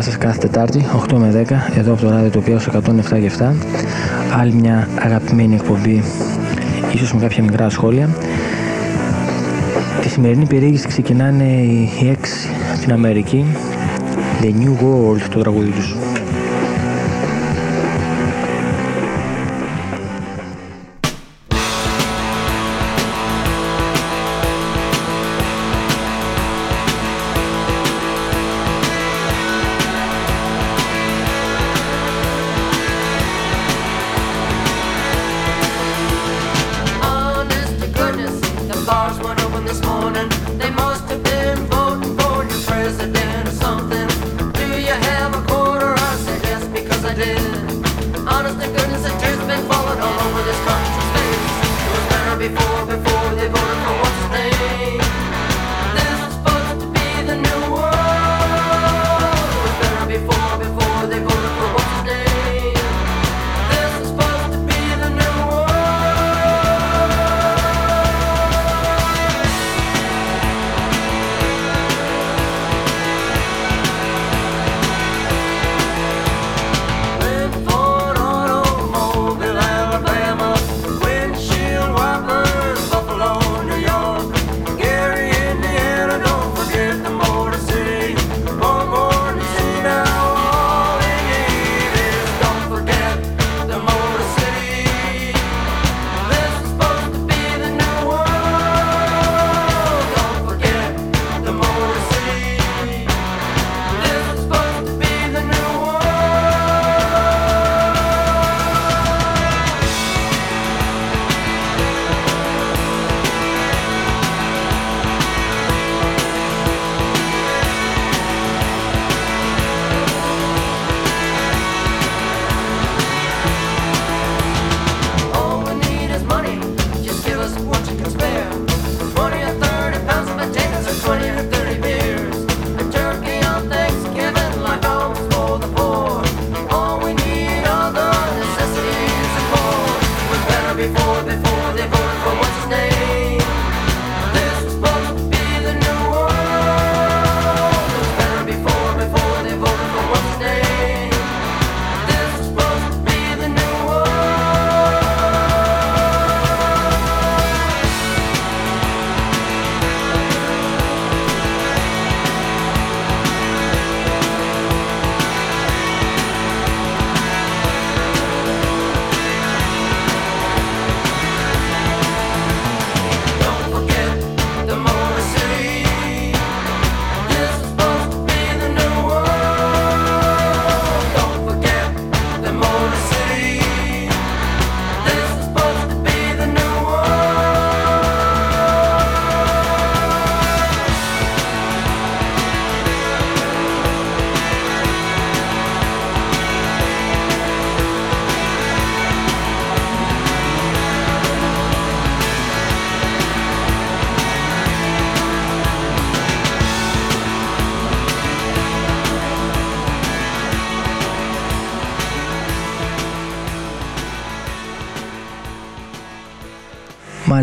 στα κουρέλια κοντά σας κάθε Τετάρτη, 8 με 10, εδώ από το ράδιο του οποίου 107 και 7. Άλλη μια αγαπημένη εκπομπή, ίσως με κάποια μικρά σχόλια. Τη σημερινή περιήγηση ξεκινάνε οι έξι από την Αμερική, The New World το τραγούδι τους.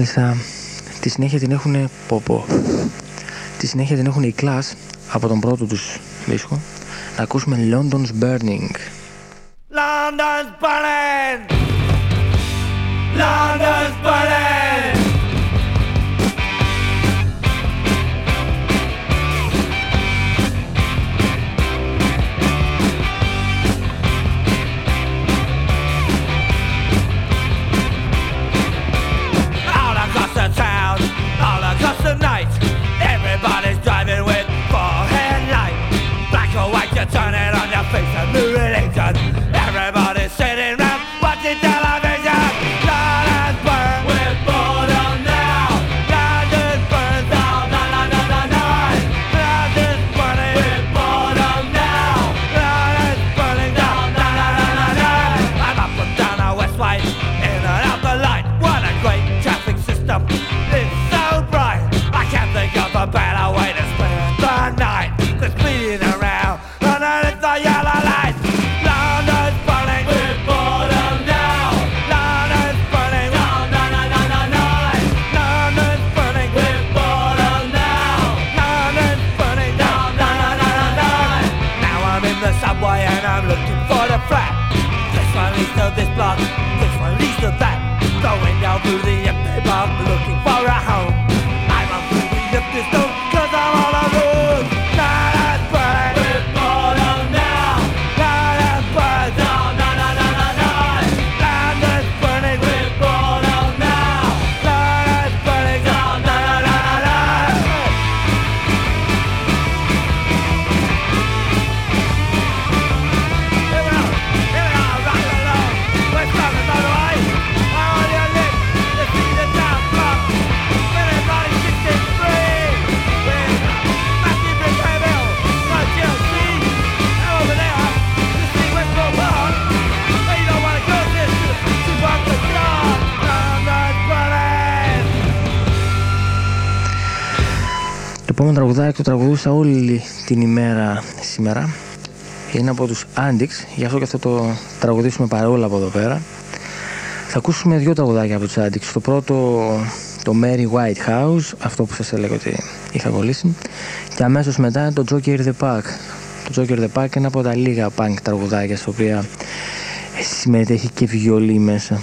Μάλιστα, τη συνέχεια την έχουν ποπο. Τη συνέχεια την έχουν οι Class από τον πρώτο τους δίσκο. Να ακούσουμε London's Burning. London's burning! London's burning! Λοιπόν, αγαπημένο τραγουδάκι το τραγουδούσα όλη την ημέρα σήμερα. Είναι από τους Άντιξ, γι' αυτό και θα το τραγουδήσουμε παρόλα από εδώ πέρα. Θα ακούσουμε δύο τραγουδάκια από τους Άντιξ. Το πρώτο το Mary White House, αυτό που σας έλεγα ότι είχα κολλήσει. Και αμέσως μετά το Joker the Pack. Το Joker the Pack είναι από τα λίγα punk τραγουδάκια στο οποία συμμετέχει και βιολί μέσα.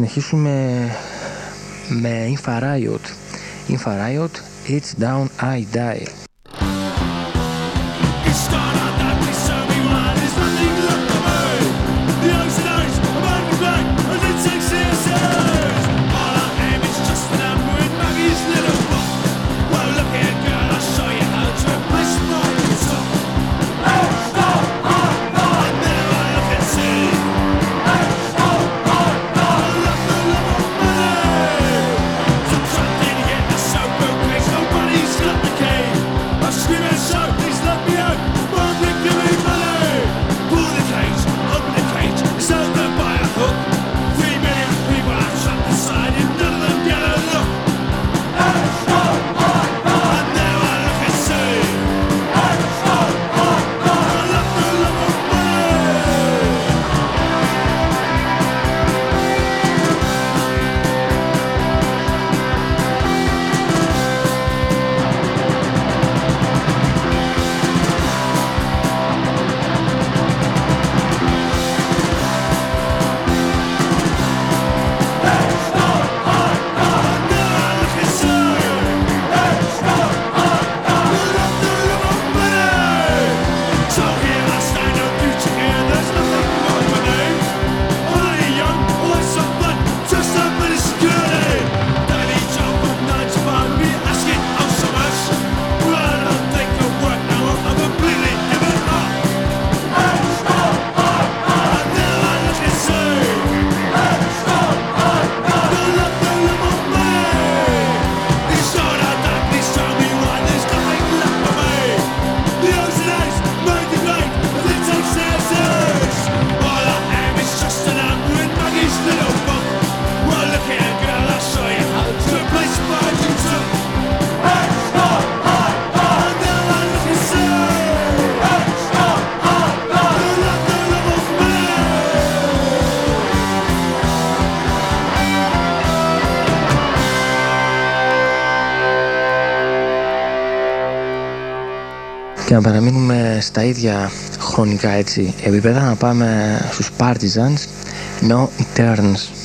Συνεχίσουμε με Infrared. Infrared, It's Down I Die. Να παραμείνουμε στα ίδια χρονικά έτσι επίπεδα, να πάμε στους Partisans, No Turns.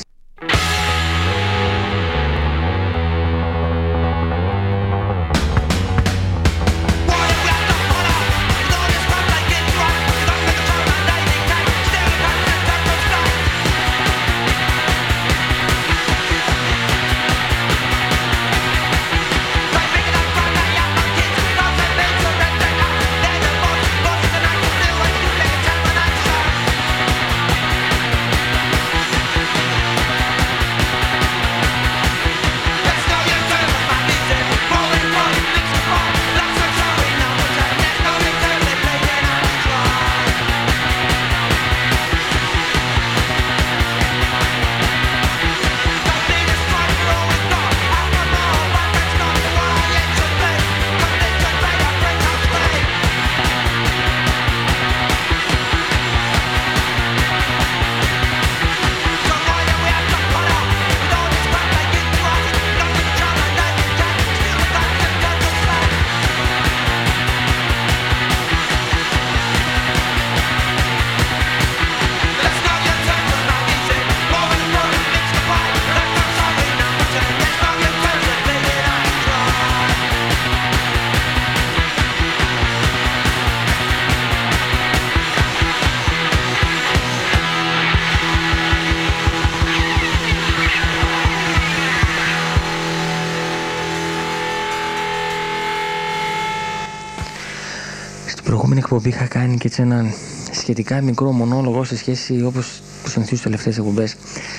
Εκπομπή είχα κάνει και έτσι έναν σχετικά μικρό μονόλογο σε σχέση, όπως που συνηθίζω στις τελευταίες εκπομπές,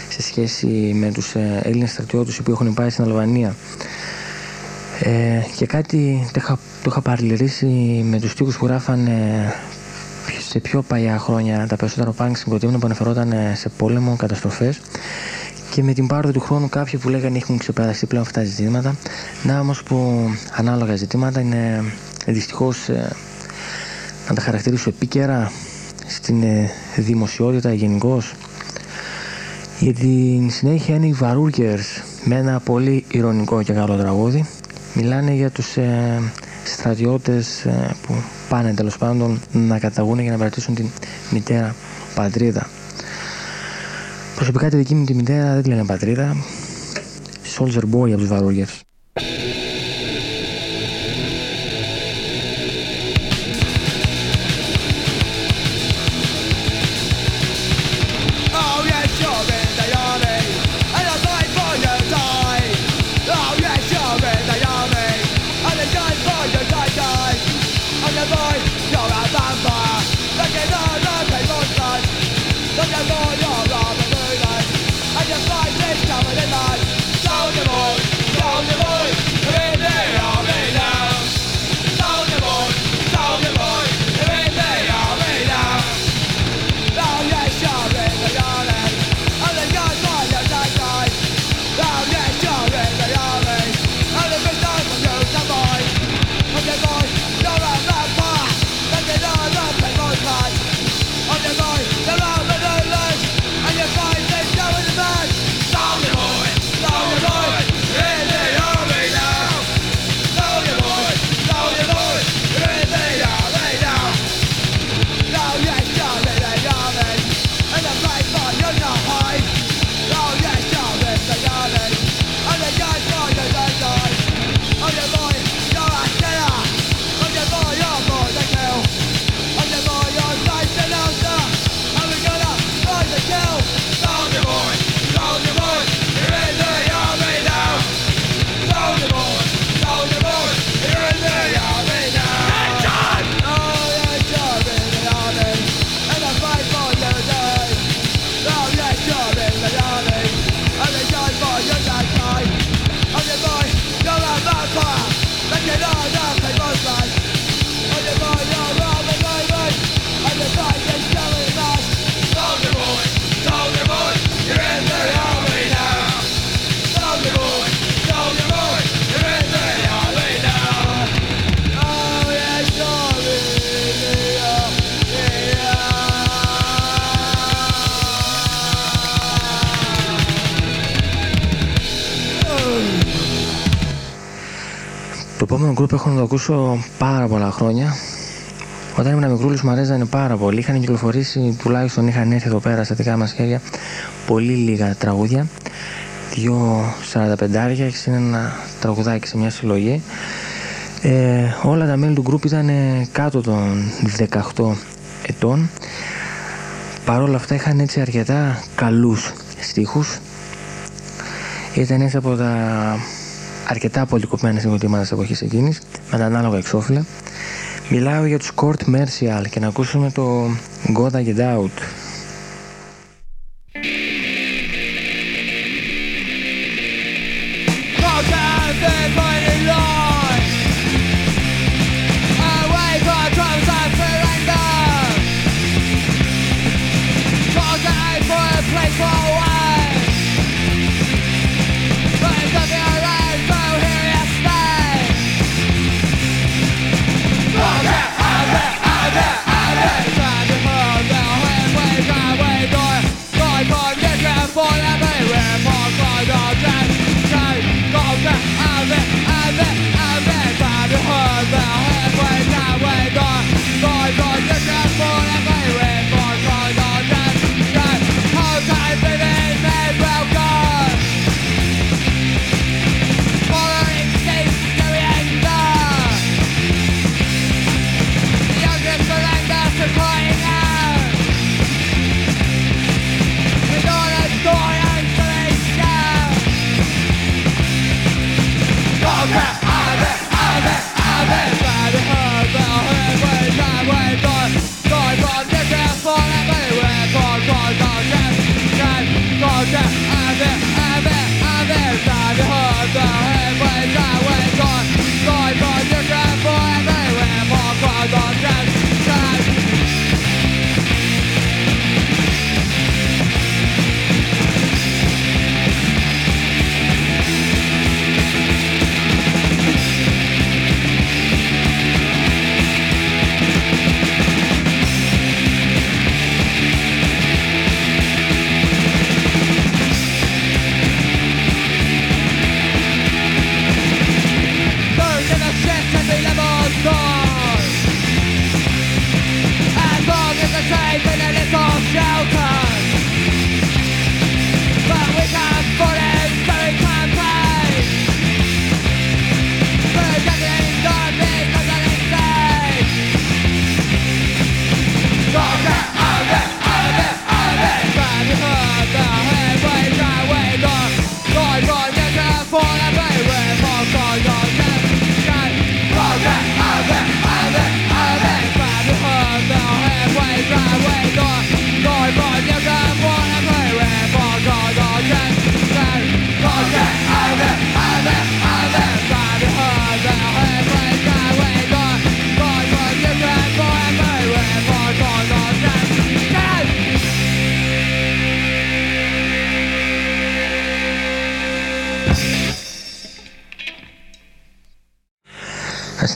σε σχέση με τους ε, Έλληνες στρατιώτες που έχουν πάει στην Αλβανία. Ε, και κάτι το είχα, το είχα παρατηρήσει με τους στίχους που γράφανε σε πιο παλιά χρόνια τα περισσότερα πανκ συγκροτήματα που αναφερόταν ε, σε πόλεμο, καταστροφές και με την πάροδο του χρόνου κάποιοι που λέγανε έχουν ξεπεραστεί πλέον αυτά τα ζητήματα να όμως που ανάλογα ζητήματα είναι δυστυχώς ε, να τα χαρακτηρίσω επίκαιρα στην ε, δημοσιότητα γενικώς. Γιατί συνέχεια είναι οι Βαρούρκερς με ένα πολύ ηρωνικό και καλό τραγούδι. Μιλάνε για τους ε, στρατιώτες ε, που πάνε τέλος πάντων να καταγούν για να παρατήσουν την μητέρα πατρίδα. Προσωπικά τη δική μου τη μητέρα δεν τη λένε πατρίδα. Soldier Boy από τους Βαρούρκερς. ακούσω πάρα πολλά χρόνια. Όταν ήμουν μικρούλης μου αρέσανε πάρα πολύ. Είχαν κυκλοφορήσει, τουλάχιστον είχαν έρθει εδώ πέρα στα δικά μας χέρια, πολύ λίγα τραγούδια. Δυο 45 άρια, είναι ένα τραγουδάκι σε μια συλλογή. Ε, όλα τα μέλη του γκρουπ ήταν κάτω των 18 ετών. Παρ' όλα αυτά είχαν έτσι αρκετά καλούς στίχους. Ήταν έτσι από τα αρκετά πολυκοπημένα συγκροτήματα τη εποχή εκείνης, με τα ανάλογα εξώφυλλα. Μιλάω για τους Court Mercial και να ακούσουμε το Goda Get Out.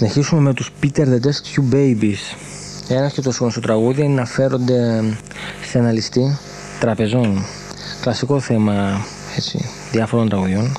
Συνεχίσουμε με τους Peter the Test Tube Babies. Ένας και το στο τραγούδι είναι να φέρονται σε ένα ληστή τραπεζών. Κλασικό θέμα έτσι, διάφορων τραγουδιών.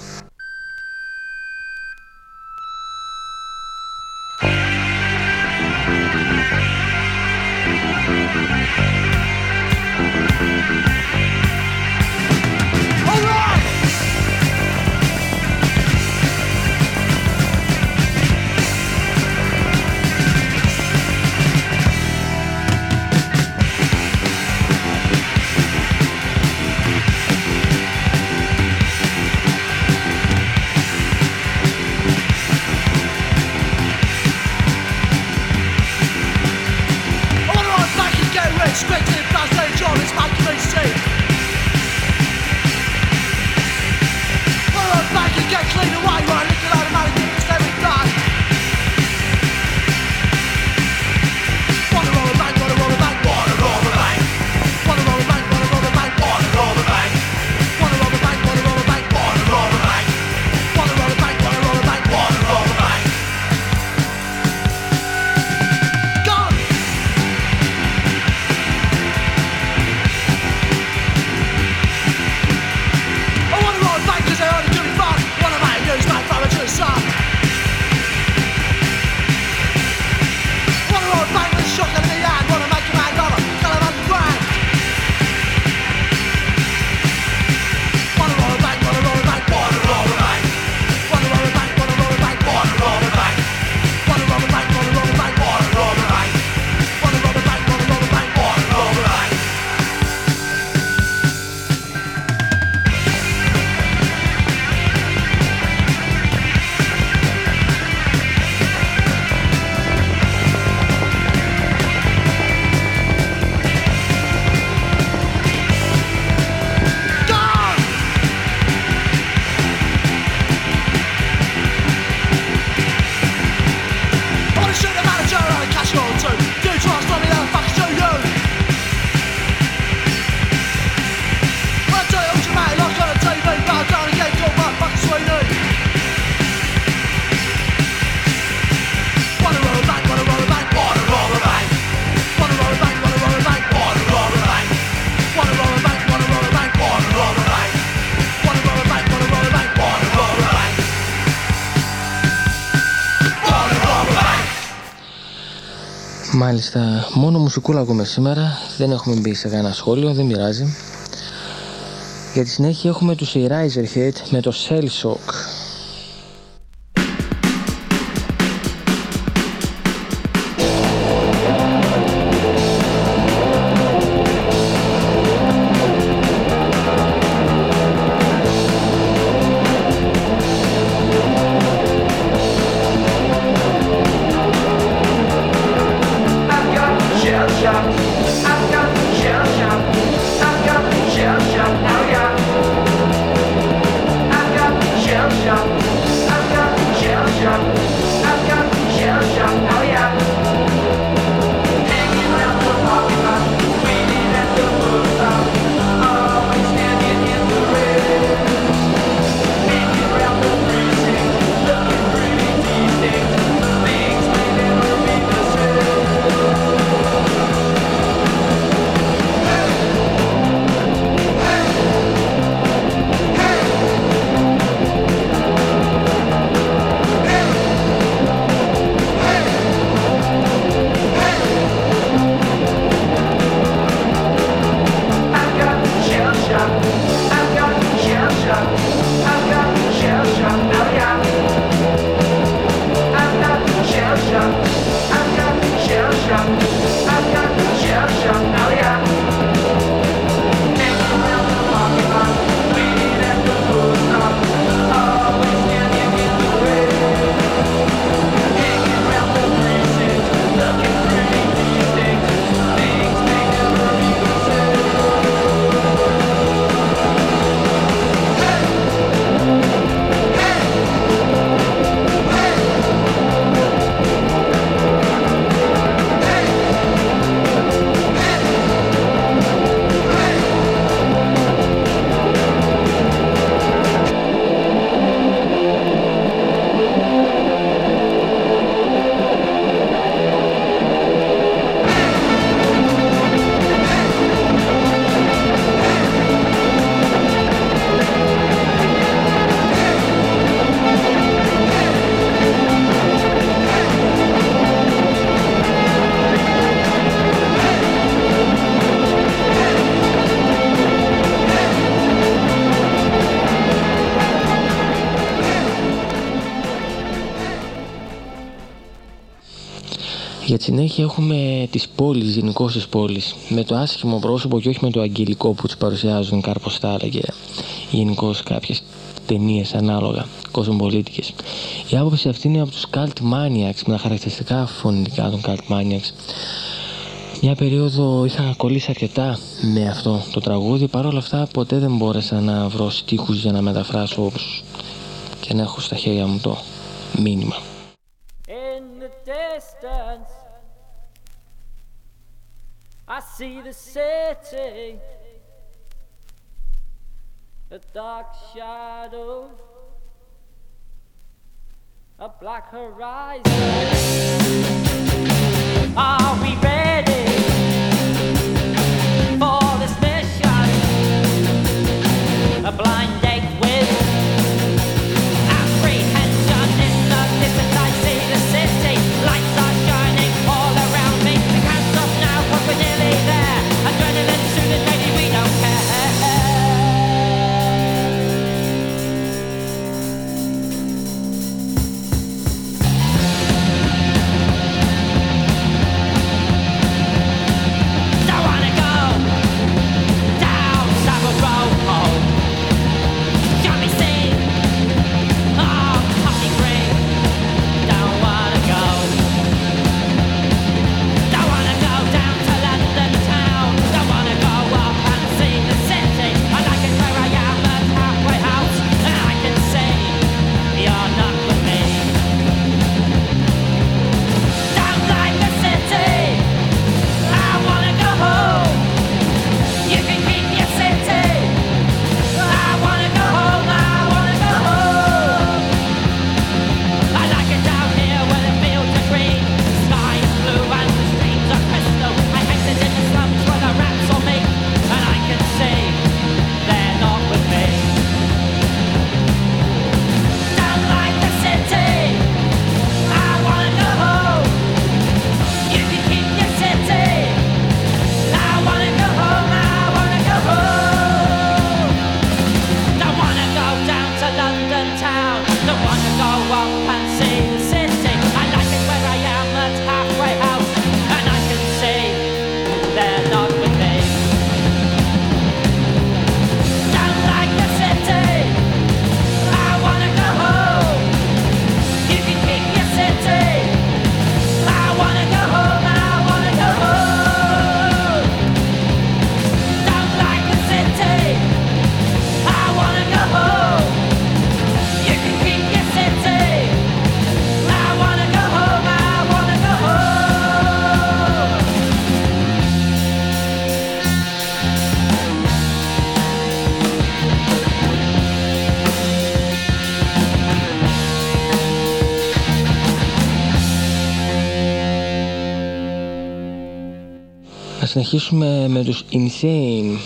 Μάλιστα, μόνο μουσικούλα ακούμε σήμερα. Δεν έχουμε μπει σε κανένα σχόλιο, δεν πειράζει. Για τη συνέχεια έχουμε τους Eraserhead με το Cell συνέχεια έχουμε τις πόλεις, γενικώς τις πόλεις, με το άσχημο πρόσωπο και όχι με το αγγελικό που τις παρουσιάζουν Καρποστάρα και γενικώς κάποιες ταινίες ανάλογα, κοσμοπολίτικες. Η άποψη αυτή είναι από τους Cult Maniacs, με τα χαρακτηριστικά φωνητικά των Cult Maniacs. Μια περίοδο είχα κολλήσει αρκετά με αυτό το τραγούδι, παρόλα αυτά ποτέ δεν μπόρεσα να βρω στίχους για να μεταφράσω όπως και να έχω στα χέρια μου το μήνυμα. Dark shadow, a black horizon. Are we ready for this mission? A blind συνεχίσουμε με τους Insane.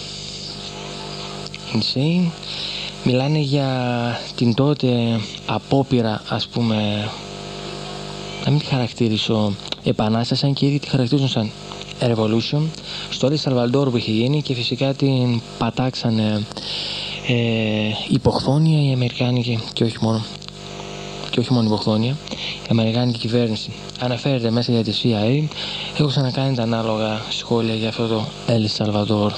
Insane. Μιλάνε για την τότε απόπειρα ας πούμε να μην τη χαρακτηρίσω επανάσταση αν και ήδη τη χαρακτηρίζουν σαν revolution. Στο Ελ Σαλβαντόρ που είχε γίνει και φυσικά την πατάξανε ε, υποχθόνια οι Αμερικάνικοι και όχι μόνο και όχι μόνο υποχθόνια η Αμερικάνικη κυβέρνηση αναφέρεται μέσα για τη CIA έχω ξανακάνει τα ανάλογα σχόλια για αυτό το Ελ Σαλβαντόρ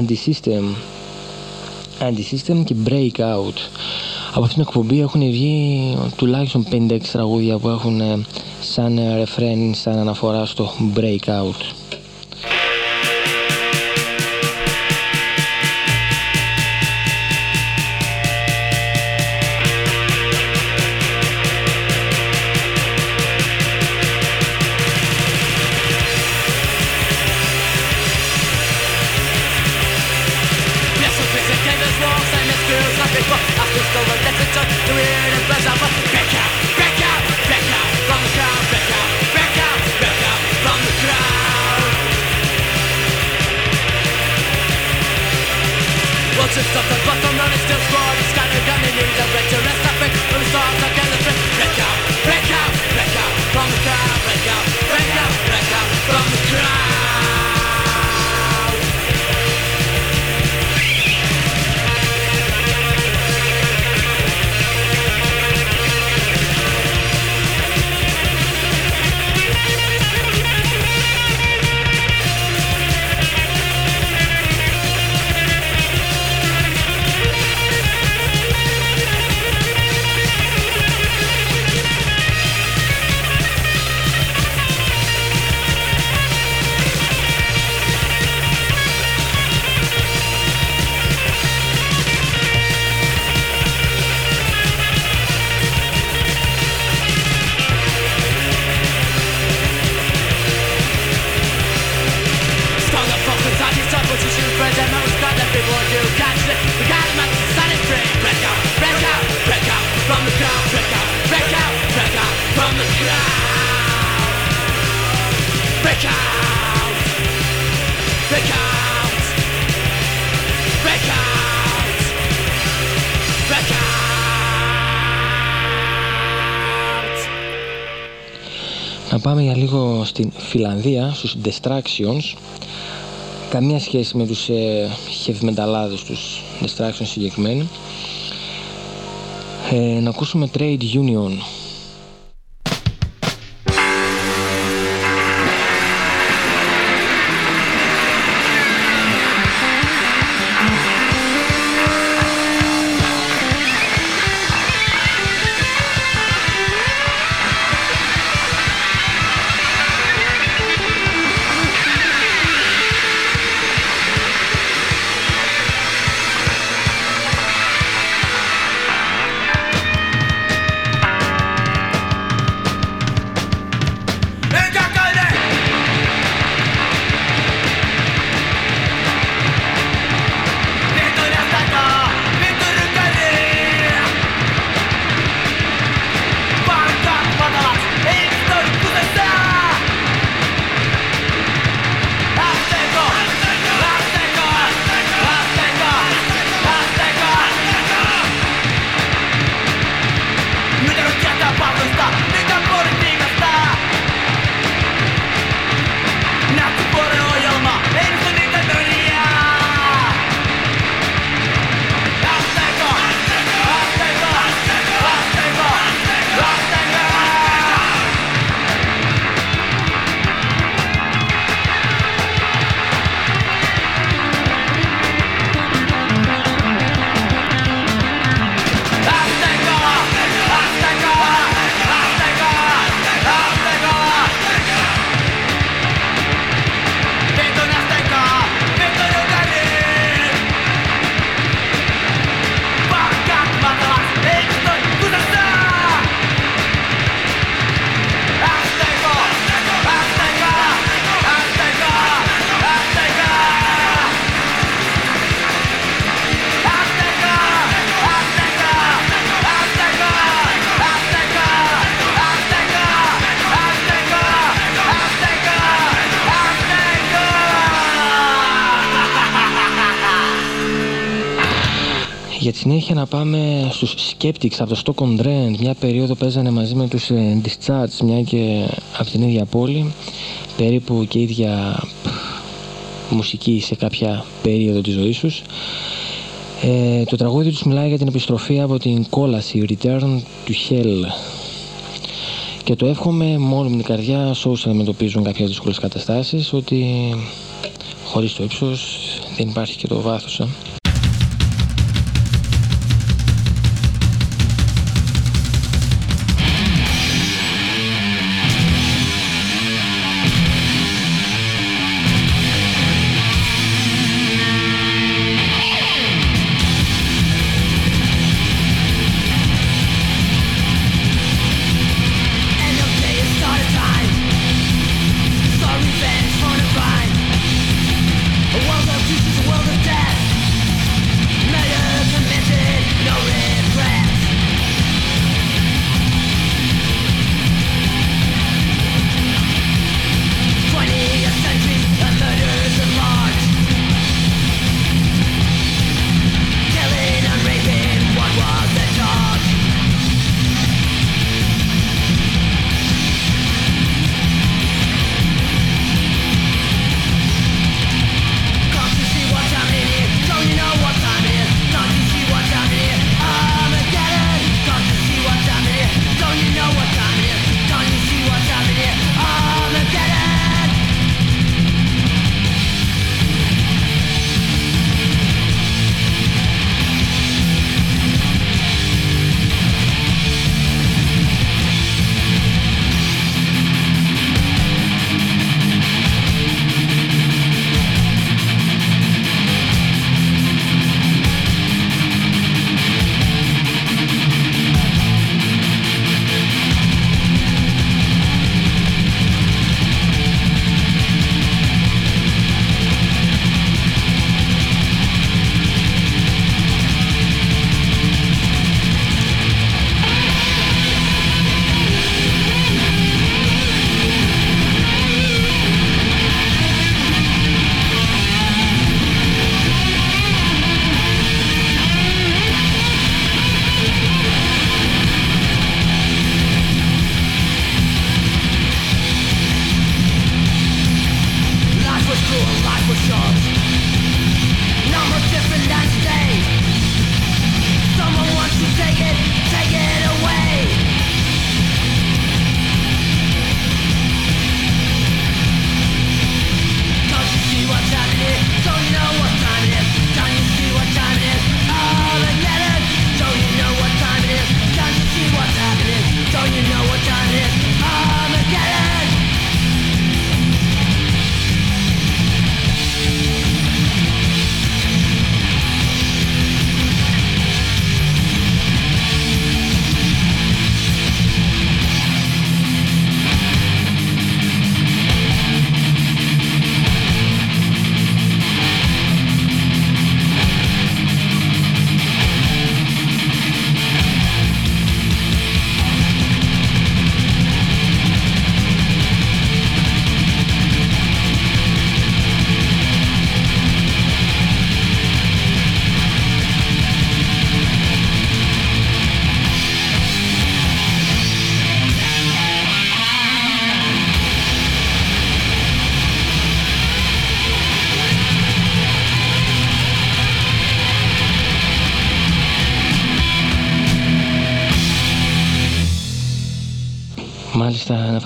anti-system anti-system και breakout. Από αυτήν την εκπομπή έχουν βγει τουλάχιστον 5-6 τραγούδια που έχουν ε, σαν ρεφρέν, σαν αναφορά στο breakout Φιλανδία, στους Destructions. Καμία σχέση με τους ε, heavy metalάδες τους Destructions συγκεκριμένοι. Ε, να ακούσουμε Trade Union. Συνέχεια να πάμε στους Skeptics από το Stock on Trend. Μια περίοδο παίζανε μαζί με τους ε, Discharge, μια και από την ίδια πόλη. Περίπου και ίδια μουσική σε κάποια περίοδο της ζωής τους. Ε, το τραγούδι τους μιλάει για την επιστροφή από την κόλαση, Return to Hell. Και το εύχομαι με όλη μου την καρδιά σε όσοι αντιμετωπίζουν κάποιες δύσκολες καταστάσεις ότι χωρίς το ύψος δεν υπάρχει και το βάθος. Ε.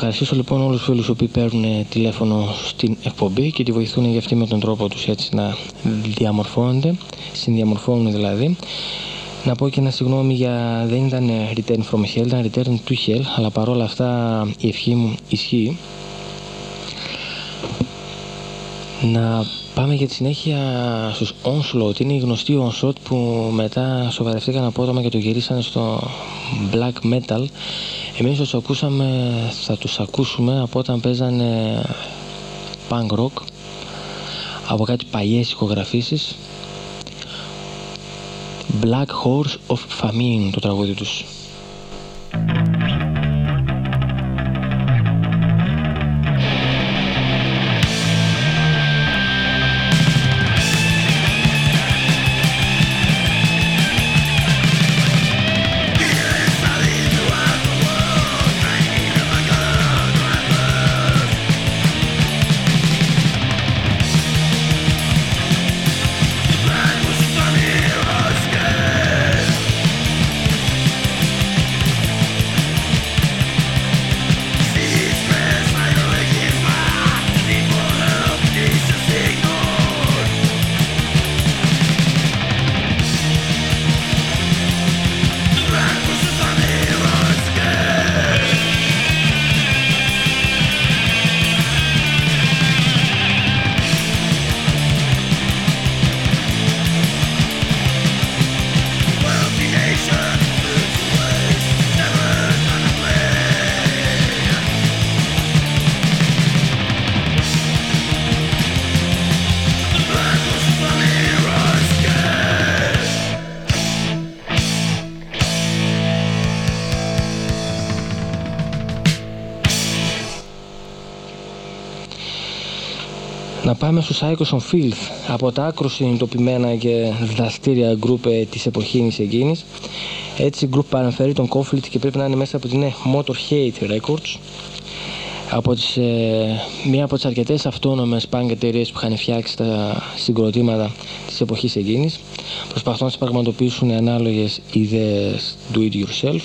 ευχαριστήσω λοιπόν όλους τους φίλους που παίρνουν τηλέφωνο στην εκπομπή και τη βοηθούν για αυτή με τον τρόπο τους έτσι να διαμορφώνονται, συνδιαμορφώνουν δηλαδή. Να πω και ένα συγγνώμη για δεν ήταν return from hell, ήταν return to hell, αλλά παρόλα αυτά η ευχή μου ισχύει. Να πάμε για τη συνέχεια στους Onslaught. Είναι οι γνωστοί Onslaught που μετά σοβαρευτήκαν απότομα και το γυρίσανε στο black metal εμείς τους ακούσαμε, θα τους ακούσουμε από όταν παίζανε punk rock από κάτι παλιές ηχογραφήσεις. Black Horse of Famine το τραγούδι τους πάμε στους Icos on Filth, από τα άκρο συνειδητοποιημένα και δραστήρια γκρουπ ε, της εποχής εκείνης. Έτσι, γκρουπ παρεμφέρει τον Conflict και πρέπει να είναι μέσα από την Motorhead Records. Από τις, ε, μία από τις αρκετές αυτόνομες punk εταιρείες που είχαν φτιάξει τα συγκροτήματα της εποχής εκείνης, προσπαθώντας να πραγματοποιήσουν ανάλογες ιδέες do it yourself.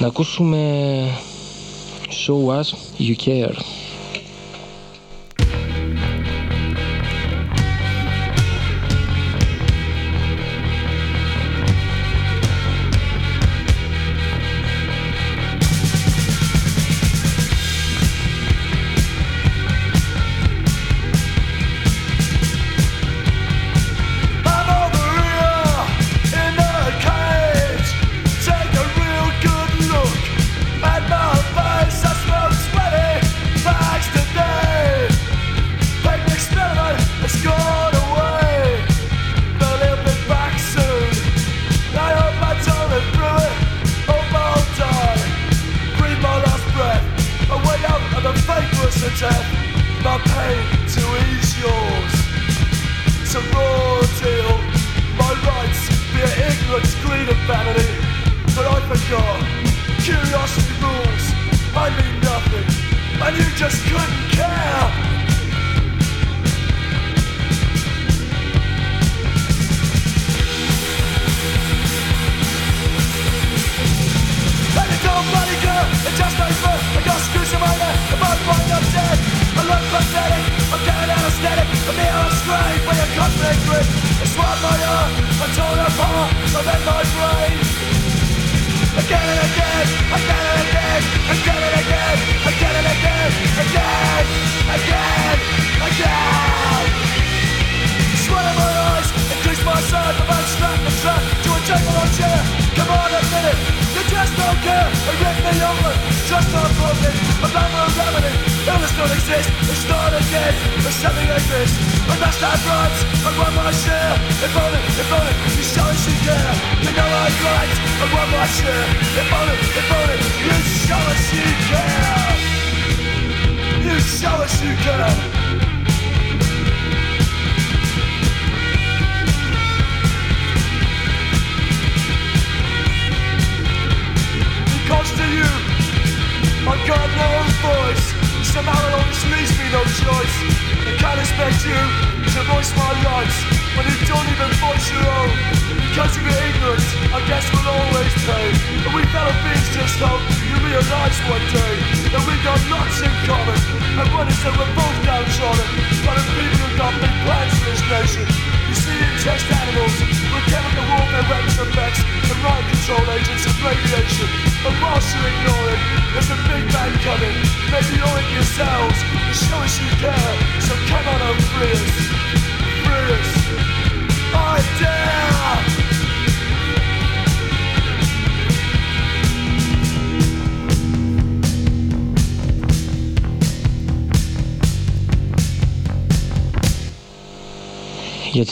Να ακούσουμε Show Us You Care.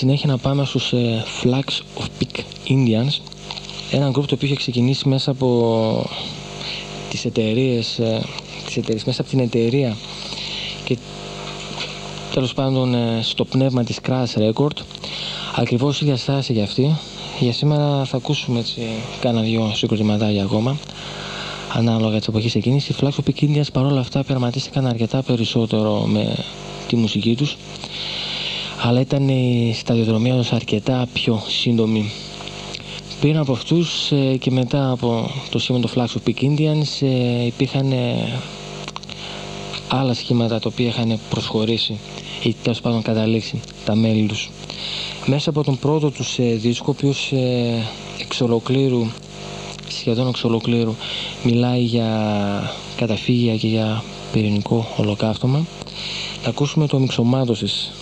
Συνέχεια να πάμε στους ε, Flags of Peak Indians. Ένα γκρουπ το οποίο είχε ξεκινήσει μέσα από τις εταιρείες, ε, τις εταιρείες μέσα από την εταιρεία και τέλος πάντων ε, στο πνεύμα της Crash Record. Ακριβώς η διαστάση για αυτή. Για σήμερα θα ακούσουμε έτσι κάνα δυο συγκροτηματάκια ακόμα ανάλογα της εποχής εκείνης. Οι Flags of Peak Indians παρόλα αυτά πειραματίστηκαν αρκετά περισσότερο με τη μουσική τους αλλά ήταν η σταδιοδρομία τους αρκετά πιο σύντομη. Πριν από αυτούς ε, και μετά από το σχήμα του Flags of Peak Indians ε, υπήρχαν ε, άλλα σχήματα τα οποία είχαν προσχωρήσει ή τέλος πάντων καταλήξει τα μέλη τους. Μέσα από τον πρώτο τους ε, δίσκο, ο οποίος ε, εξ ολοκλήρου, σχεδόν εξ ολοκλήρου, μιλάει για καταφύγια και για πυρηνικό ολοκαύτωμα, θα ακούσουμε το μιξομάτωσης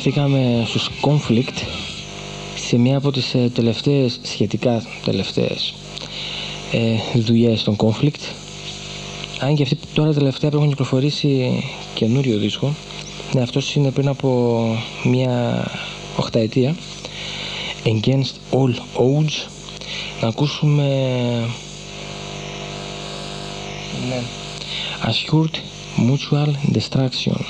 αναφερθήκαμε στους conflict σε μια από τις ε, τελευταίες, σχετικά τελευταίες ε, δουλειές των conflict. Αν και αυτή τώρα τελευταία που έχουν κυκλοφορήσει καινούριο δίσκο ναι αυτός είναι πριν από μια οχταετία. Against All Odds. Να ακούσουμε ναι Assured Mutual Destruction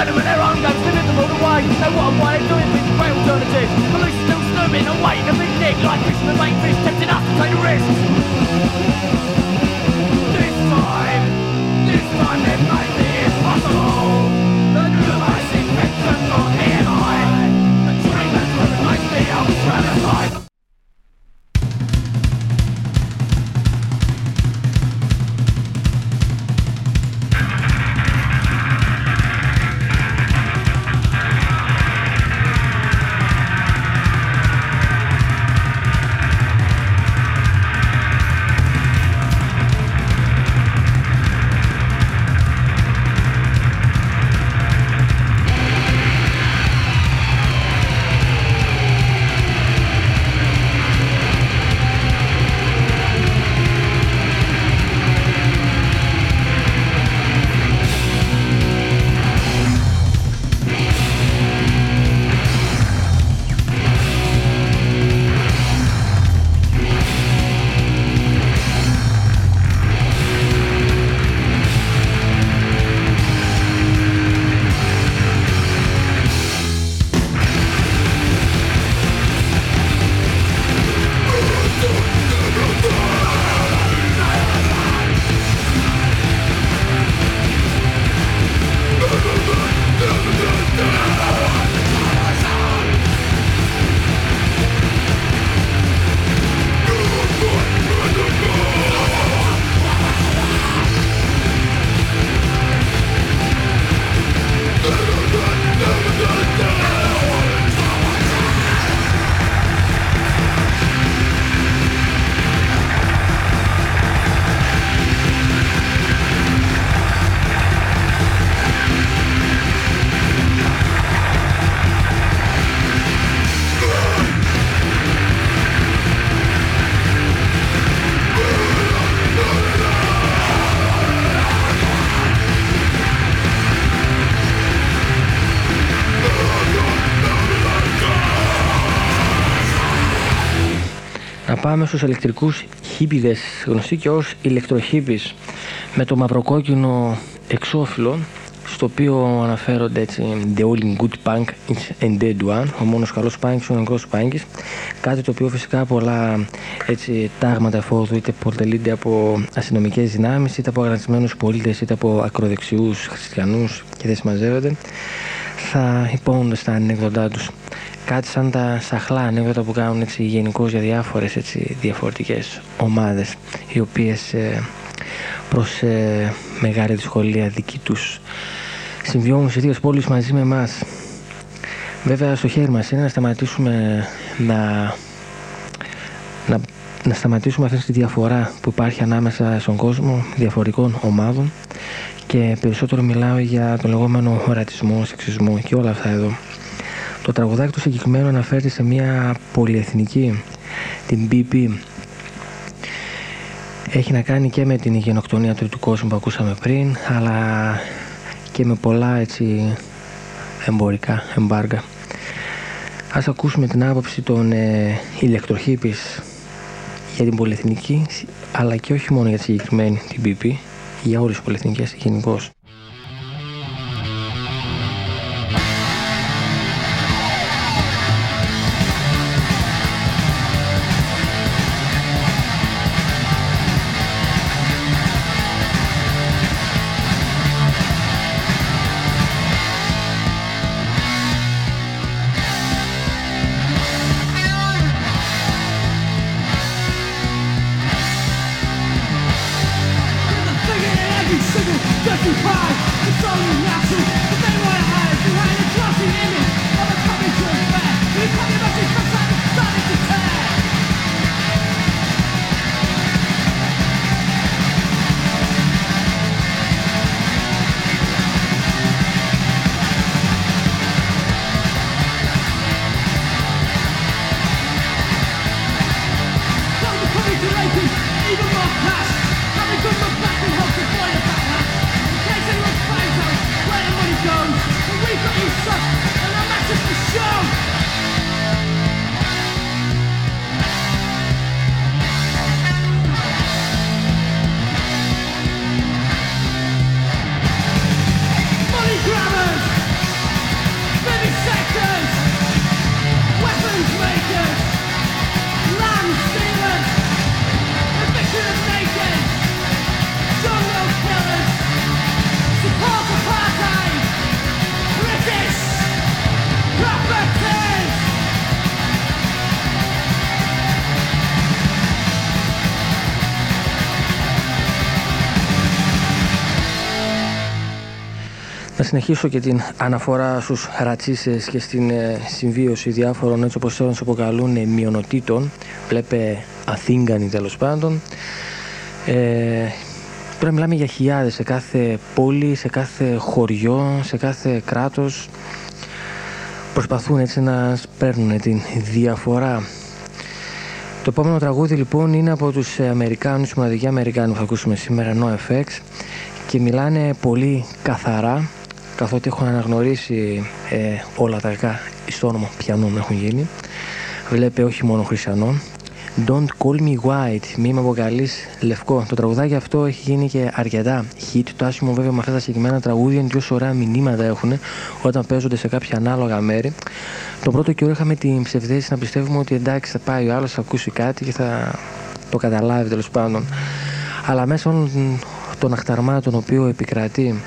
Spider-Man, they're on, I'm still in the motorway. You know what I'm doing? Πάμε στους ηλεκτρικούς χίπιδες, γνωστοί και ως ηλεκτροχίπης, με το μαυροκόκκινο εξώφυλλο, στο οποίο αναφέρονται έτσι The only good punk is and dead one, ο μόνος καλός punk είναι ο νεκρός punkης, κάτι το οποίο φυσικά πολλά έτσι, τάγματα εφόδου είτε αποτελείται από αστυνομικές δυνάμεις, είτε από αγανακτισμένους πολίτες, είτε από ακροδεξιούς χριστιανούς και δεν συμμαζεύεται, θα υπόνονται στα ανέκδοτά τους κάτι σαν τα σαχλά ανέκδοτα που κάνουν έτσι γενικώς για διάφορες έτσι διαφορετικές ομάδες οι οποίες ε, προς ε, μεγάλη δυσκολία δική τους συμβιώνουν σε ίδιες πόλεις μαζί με εμάς. Βέβαια στο χέρι μας είναι να σταματήσουμε να, να, να σταματήσουμε αυτή τη διαφορά που υπάρχει ανάμεσα στον κόσμο διαφορετικών ομάδων και περισσότερο μιλάω για τον λεγόμενο ρατσισμό, σεξισμό και όλα αυτά εδώ. Το τραγουδάκι το συγκεκριμένο αναφέρεται σε μια πολυεθνική, την BP. Έχει να κάνει και με την γενοκτονία του κόσμου που ακούσαμε πριν, αλλά και με πολλά έτσι εμπορικά εμπάργα. Ας ακούσουμε την άποψη των ε, ηλεκτροχήπης για την πολυεθνική, αλλά και όχι μόνο για τη συγκεκριμένη την BP, για όλες τις πολυεθνικές γενικώς. Συνεχίσω και την αναφορά στους ρατσίστες και στην ε, συμβίωση διάφορων έτσι όπως τους αποκαλούν ε, μειονοτήτων βλέπε Αθήγκανοι τέλος πάντων. Ε, πρέπει να μιλάμε για χιλιάδες σε κάθε πόλη, σε κάθε χωριό, σε κάθε κράτος. Προσπαθούν έτσι να παίρνουν την διαφορά. Το επόμενο τραγούδι λοιπόν είναι από τους Αμερικάνους, μοναδικοί Αμερικάνοι που θα ακούσουμε σήμερα, NoFX και μιλάνε πολύ καθαρά καθότι έχω αναγνωρίσει ε, όλα τα κακά στο όνομα πιανών έχουν γίνει. Βλέπε όχι μόνο χριστιανών. Don't call me white, μη με αποκαλείς λευκό. Το τραγουδάκι αυτό έχει γίνει και αρκετά hit. Το άσχημο βέβαια με αυτά τα συγκεκριμένα τραγούδια είναι τόσο ωραία μηνύματα έχουν όταν παίζονται σε κάποια ανάλογα μέρη. Το πρώτο καιρό είχαμε την ψευδέστηση να πιστεύουμε ότι εντάξει θα πάει ο άλλος, θα ακούσει κάτι και θα το καταλάβει τέλος πάντων. Αλλά μέσα όλων των αχταρμάτων, οποίος επικρατεί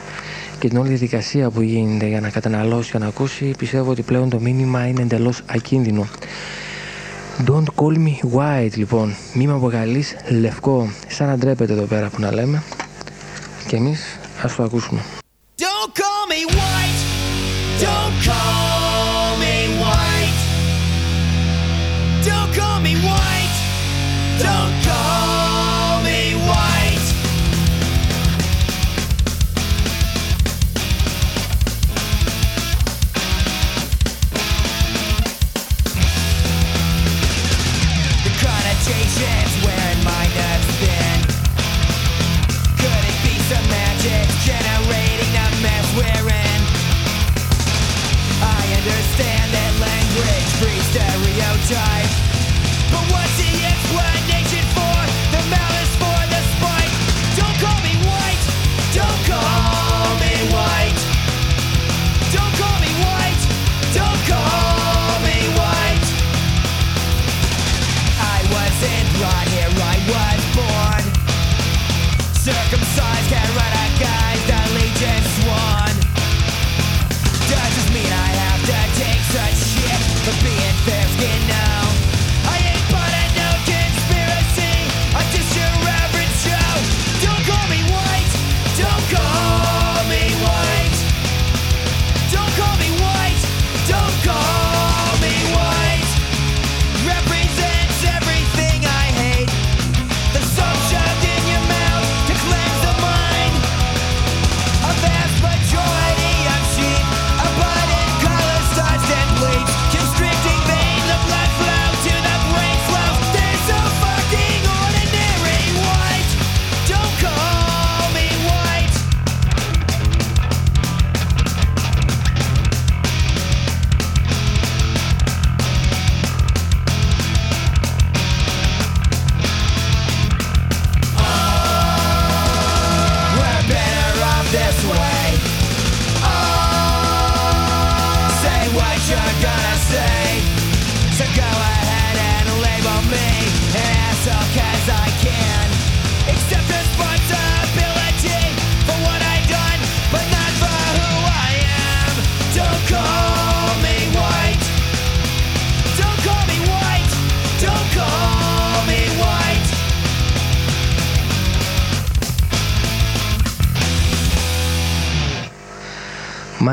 και την όλη διαδικασία που γίνεται για να καταναλώσει και να ακούσει, πιστεύω ότι πλέον το μήνυμα είναι εντελώς ακίνδυνο. Don't call me white, λοιπόν. Μη με αποκαλείς λευκό. Σαν να ντρέπεται εδώ πέρα που να λέμε. Και εμείς ας το ακούσουμε. Don't call me white. Don't call me white. Don't call me white. Don't call appetite. But what's the explanation?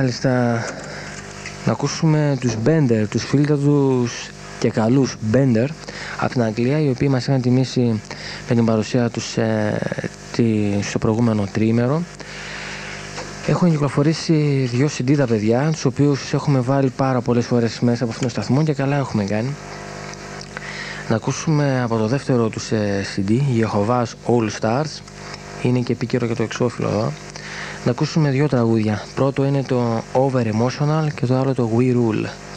Μάλιστα να ακούσουμε τους Bender, τους φίλτατους και καλούς Bender από την Αγγλία οι οποίοι μας είχαν τιμήσει με την παρουσία τους ε, τη, στο προηγούμενο τρίμερο. Έχουν κυκλοφορήσει δύο CD τα παιδιά, τους οποίους έχουμε βάλει πάρα πολλές φορές μέσα από αυτόν τον σταθμό και καλά έχουμε κάνει. Να ακούσουμε από το δεύτερο τους ε, CD, Jehovah's All Stars, είναι και επίκαιρο για το εξώφυλλο εδώ να ακούσουμε δύο τραγούδια. Πρώτο είναι το Over Emotional και το άλλο το We Rule.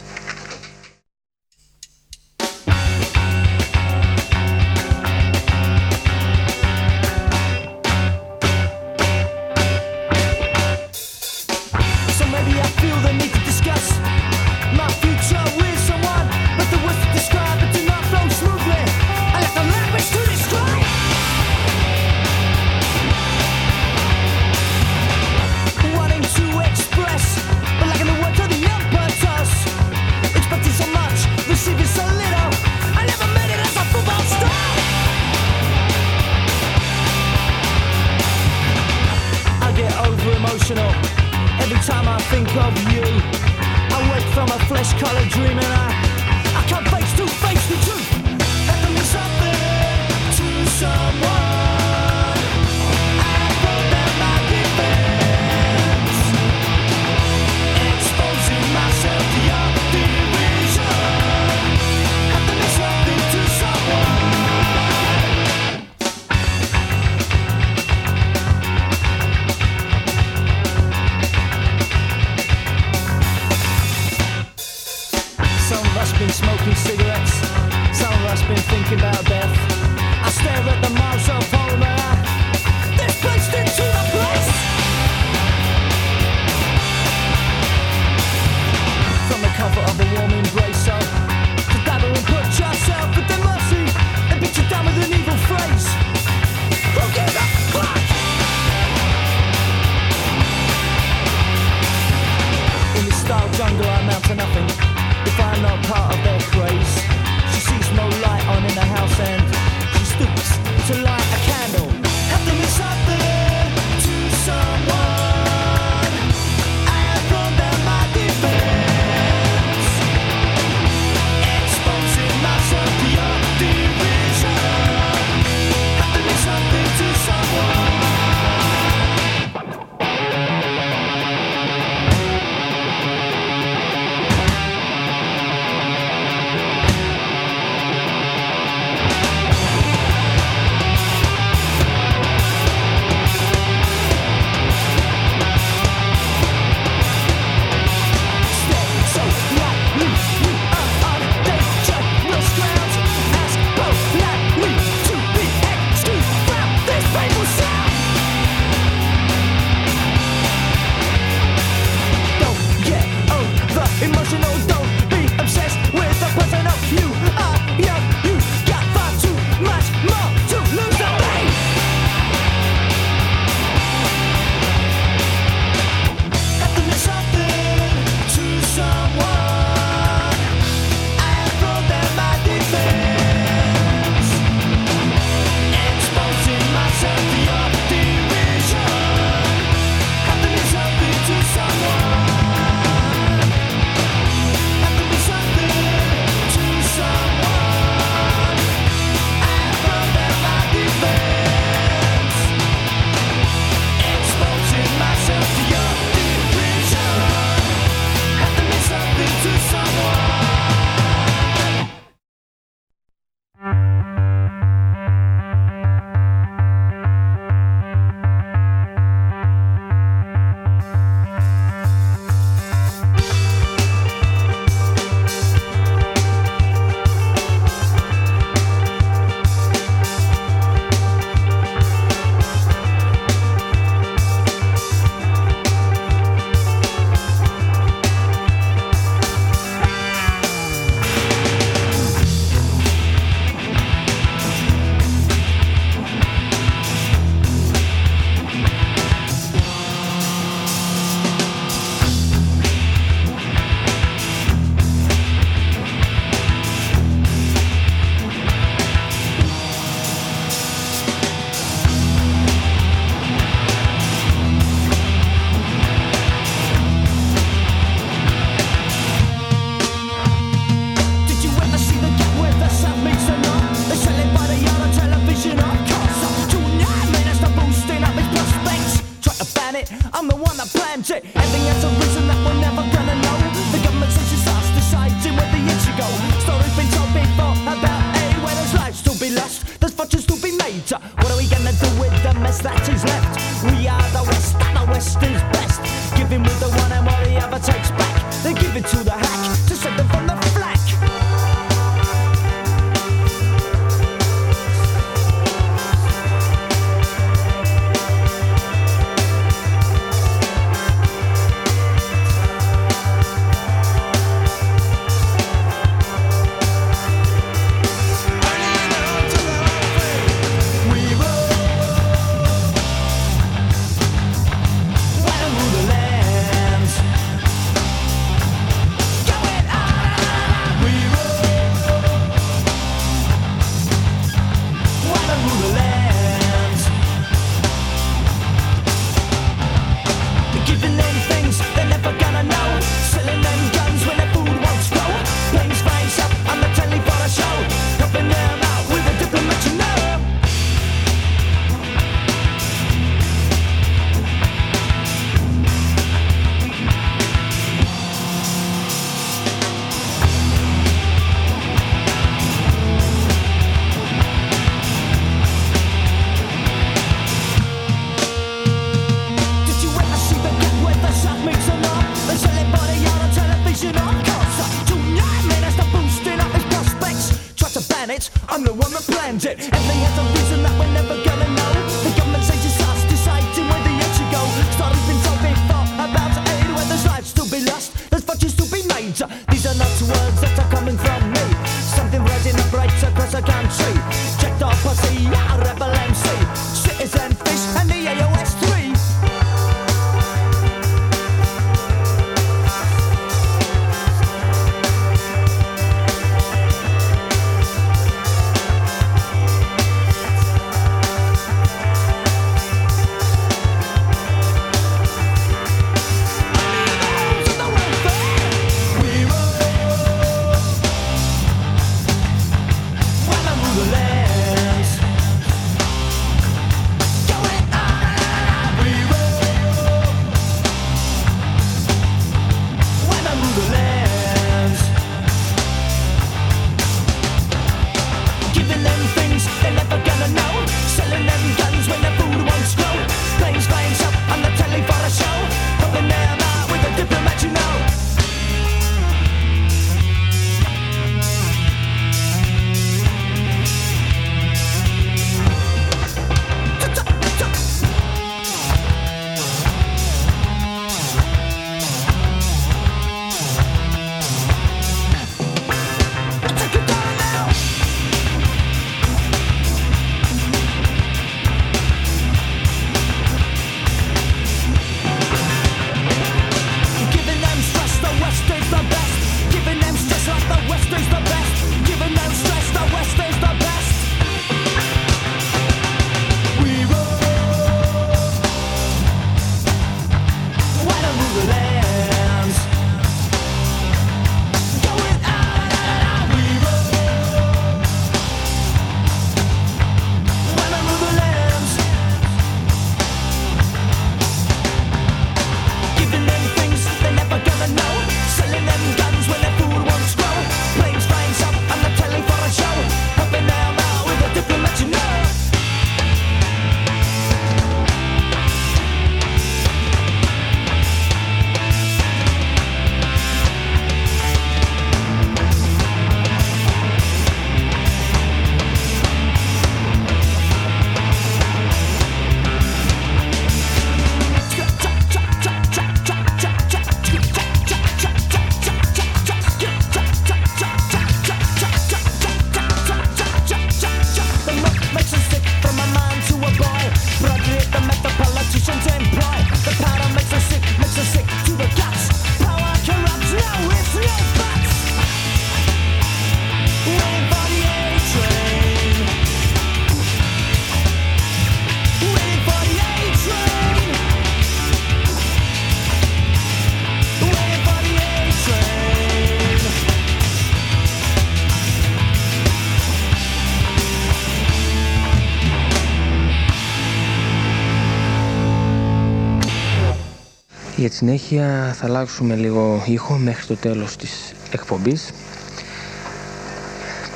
Τη συνέχεια θα αλλάξουμε λίγο ήχο μέχρι το τέλος της εκπομπής.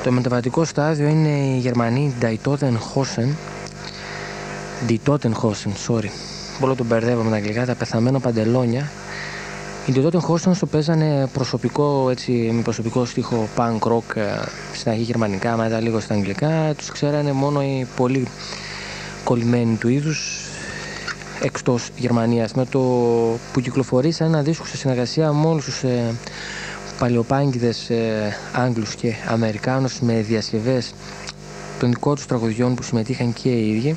Το μεταβατικό στάδιο είναι η Γερμανή Die Totenhausen. Die Totenhausen, sorry. Όλο τον μπερδεύω με τα αγγλικά, τα πεθαμένα παντελόνια. Οι Die Totenhausen στο παίζανε προσωπικό, έτσι, με προσωπικό στίχο punk rock ε, στην αρχή γερμανικά, μετά λίγο στα αγγλικά. Τους ξέρανε μόνο οι πολύ κολλημένοι του είδους εκτός Γερμανίας. Με το που κυκλοφορεί ένα δίσκο σε συνεργασία με όλους τους ε, παλαιοπάγκηδες ε, Άγγλους και Αμερικάνους με διασκευές των δικών τους τραγουδιών που συμμετείχαν και οι ίδιοι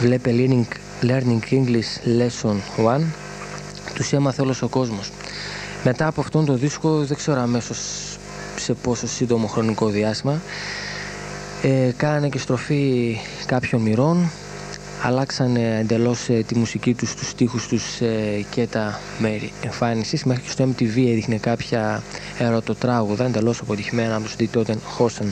βλέπε Learning, Learning English Lesson 1 τους έμαθε όλος ο κόσμος. Μετά από αυτόν τον δίσκο δεν ξέρω αμέσως σε πόσο σύντομο χρονικό διάστημα ε, κάνανε και στροφή κάποιων μοιρών αλλάξανε εντελώς ε, τη μουσική τους, τους στίχους τους ε, και τα μέρη εμφάνισης. Μέχρι και στο MTV έδειχνε κάποια ερωτοτράγουδα εντελώς αποτυχημένα από τους Ditoten Hosen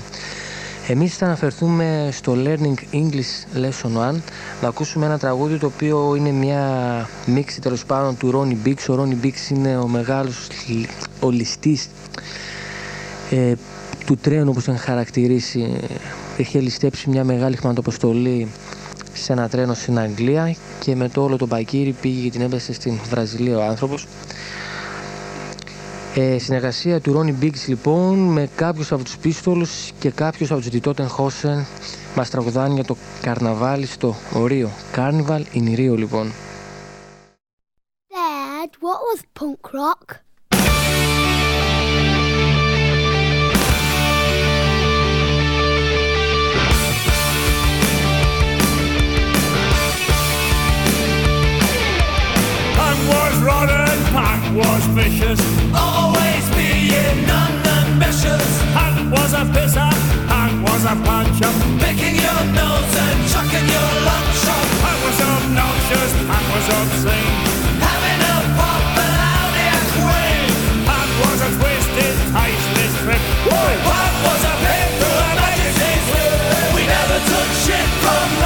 εμείς θα αναφερθούμε στο Learning English Lesson 1 να ακούσουμε ένα τραγούδι το οποίο είναι μια μίξη τέλος πάντων του Ronnie Biggs ο Ronnie Biggs είναι ο μεγάλος λ- ο ληστής ε, του τρένου όπως τον χαρακτηρίσει. Είχε ληστέψει μια μεγάλη χρηματοποστολή σε ένα τρένο στην Αγγλία και με το όλο το μπακύρι πήγε και την έπεσε στην Βραζιλία ο άνθρωπος Ε, συνεργασία του Ρόνι Biggs λοιπόν με κάποιους από τους Pistols και κάποιους από τους Ditoten Hosen μας τραγουδάνε για το καρναβάλι στο Ρίο. Carnival in Rio λοιπόν. Dad, what was punk rock? Was rotten, punk was vicious. Always being unambitious. Punk was a pisser, punk was a puncher. Picking your nose and chucking your lunch up. Punk was obnoxious, punk was obscene. Having a pop and out here queen. Punk was a twisted, tasteless trick. Pop was a through a majesty's whip. We never took shit from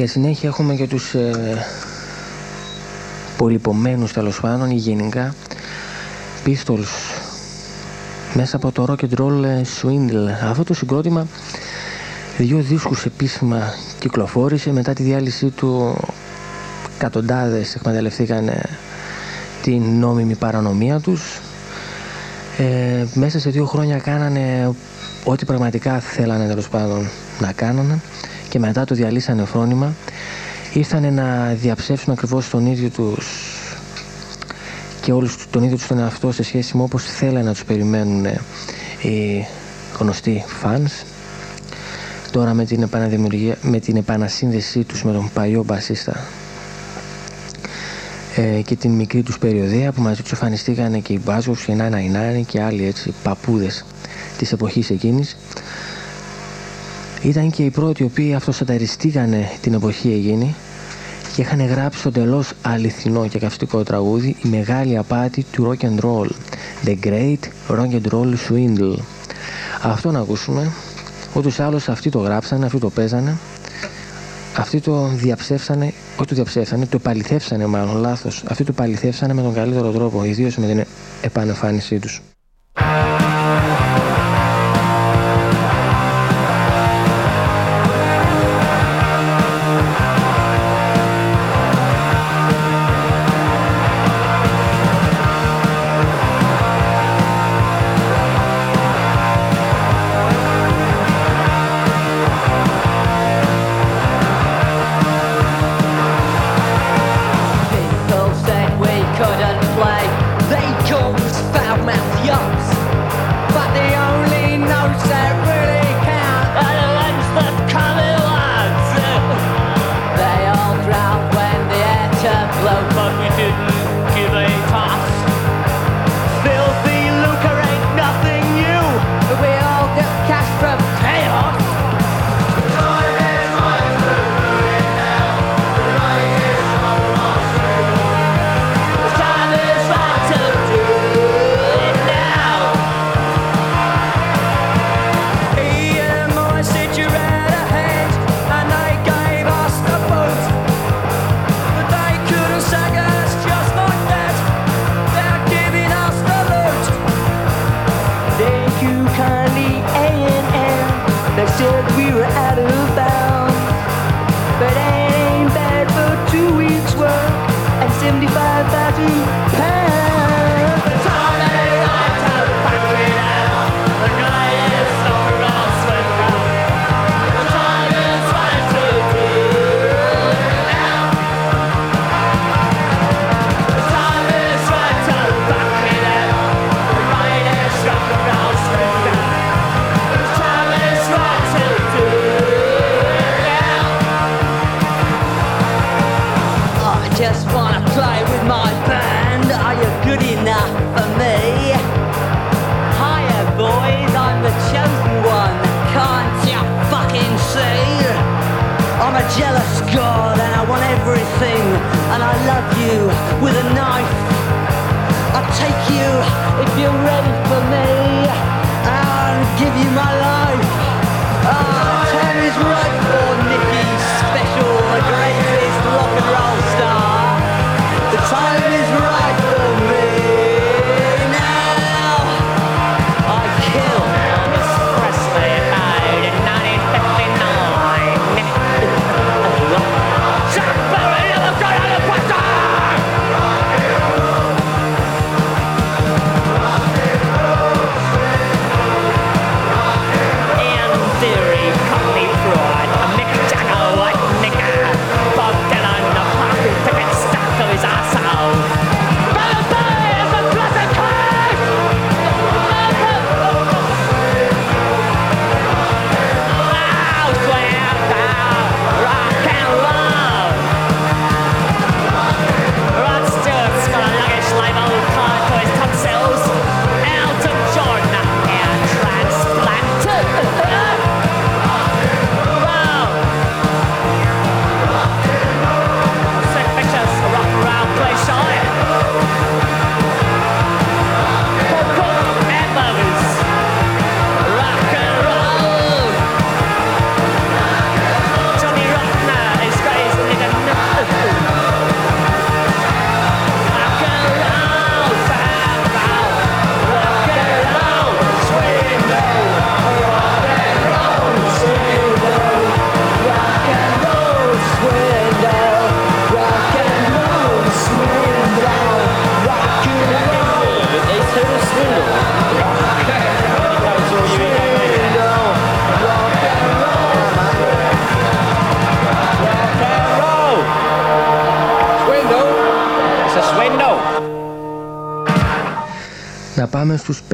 Για συνέχεια έχουμε και τους ε, πολυπομένους τέλος πάντων ή γενικά Pistols μέσα από το Rock and Roll ε, Swindle. Αυτό το συγκρότημα δύο δίσκους επίσημα κυκλοφόρησε μετά τη διάλυσή του. Εκατοντάδες εκμεταλλευτήκαν ε, την νόμιμη παρανομία τους. Ε, μέσα σε δύο χρόνια κάνανε ό,τι πραγματικά θέλανε τέλος πάντων να κάνανε και μετά το διαλύσανε φρόνημα. Ήρθανε να διαψεύσουν ακριβώς τον ίδιο τους. Και όλους τον ίδιο τους τον εαυτό σε σχέση με όπως θέλανε να τους περιμένουν ε, οι γνωστοί fans. Τώρα με την, επαναδημιουργία, με την επανασύνδεσή τους με τον παλιό μπασίστα ε, και την μικρή τους περιοδία που μαζί τους εμφανιστήκαν και οι Buzzcocks και οι Nine Nine Nine και άλλοι έτσι παππούδες της εποχής εκείνης ήταν και οι πρώτοι οι οποίοι αυτοσαταριστήκανε την εποχή εκείνη και είχαν γράψει το τελώς αληθινό και καυστικό τραγούδι η μεγάλη απάτη του rock and roll The Great Rock and Roll Swindle αυτό να ακούσουμε. Ούτως ή άλλως αυτοί το γράψανε, αυτοί το παίζανε αυτοί το διαψεύσανε, όχι το διαψεύσανε, το επαληθεύσανε μάλλον λάθος. Αυτοί το επαληθεύσανε με τον καλύτερο τρόπο ιδίως με την επανεμφάνισή τους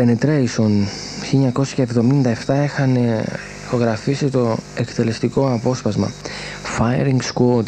Penetration. 1977 είχαν ε, ηχογραφήσει το εκτελεστικό απόσπασμα Firing Squad.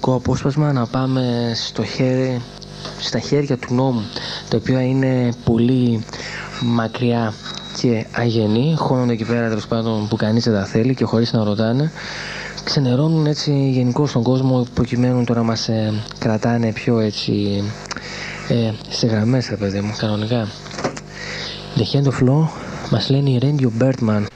Το εκτελεστικό απόσπασμα να πάμε στο χέρι, στα χέρια του νόμου, τα οποία είναι πολύ μακριά και αγενή, χώνονται εκεί πέρα τέλος πάντων που κανείς δεν τα θέλει και χωρίς να ρωτάνε. Ξενερώνουν έτσι γενικώ τον κόσμο προκειμένου τώρα μας ε, κρατάνε πιο έτσι ε, σε γραμμές ρε παιδί μου, κανονικά. The Hand of Law μας λένε η Radio Birdman.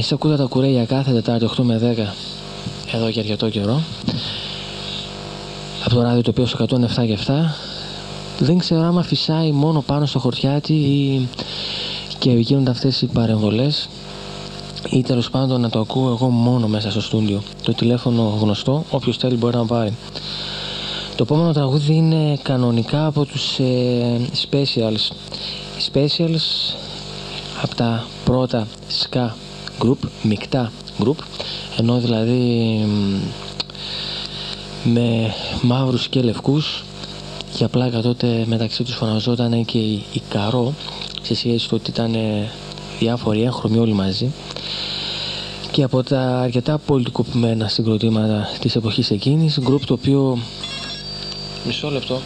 Εσείς ακούτε τα κουρέλια κάθε Τετάρτη 8 με 10 εδώ και αρκετό καιρό από το ράδιο το οποίο στο 107 και 7 δεν ξέρω άμα φυσάει μόνο πάνω στο χορτιάτι ή και γίνονται αυτές οι παρεμβολές ή τέλος πάντων να το ακούω εγώ μόνο μέσα στο στούντιο. Το τηλέφωνο γνωστό, όποιος θέλει μπορεί να πάρει. Το επόμενο τραγούδι είναι κανονικά από τους ε, Specials. Οι Specials από τα πρώτα ska group, μεικτά group, ενώ δηλαδή με μαύρους και λευκούς για πλάκα τότε μεταξύ τους φωναζόταν και η, η Καρό σε σχέση του ότι ήταν διάφοροι έγχρωμοι όλοι μαζί. Και από τα αρκετά πολιτικοποιημένα συγκροτήματα της εποχής εκείνης γκρουπ το οποίο μισό λεπτό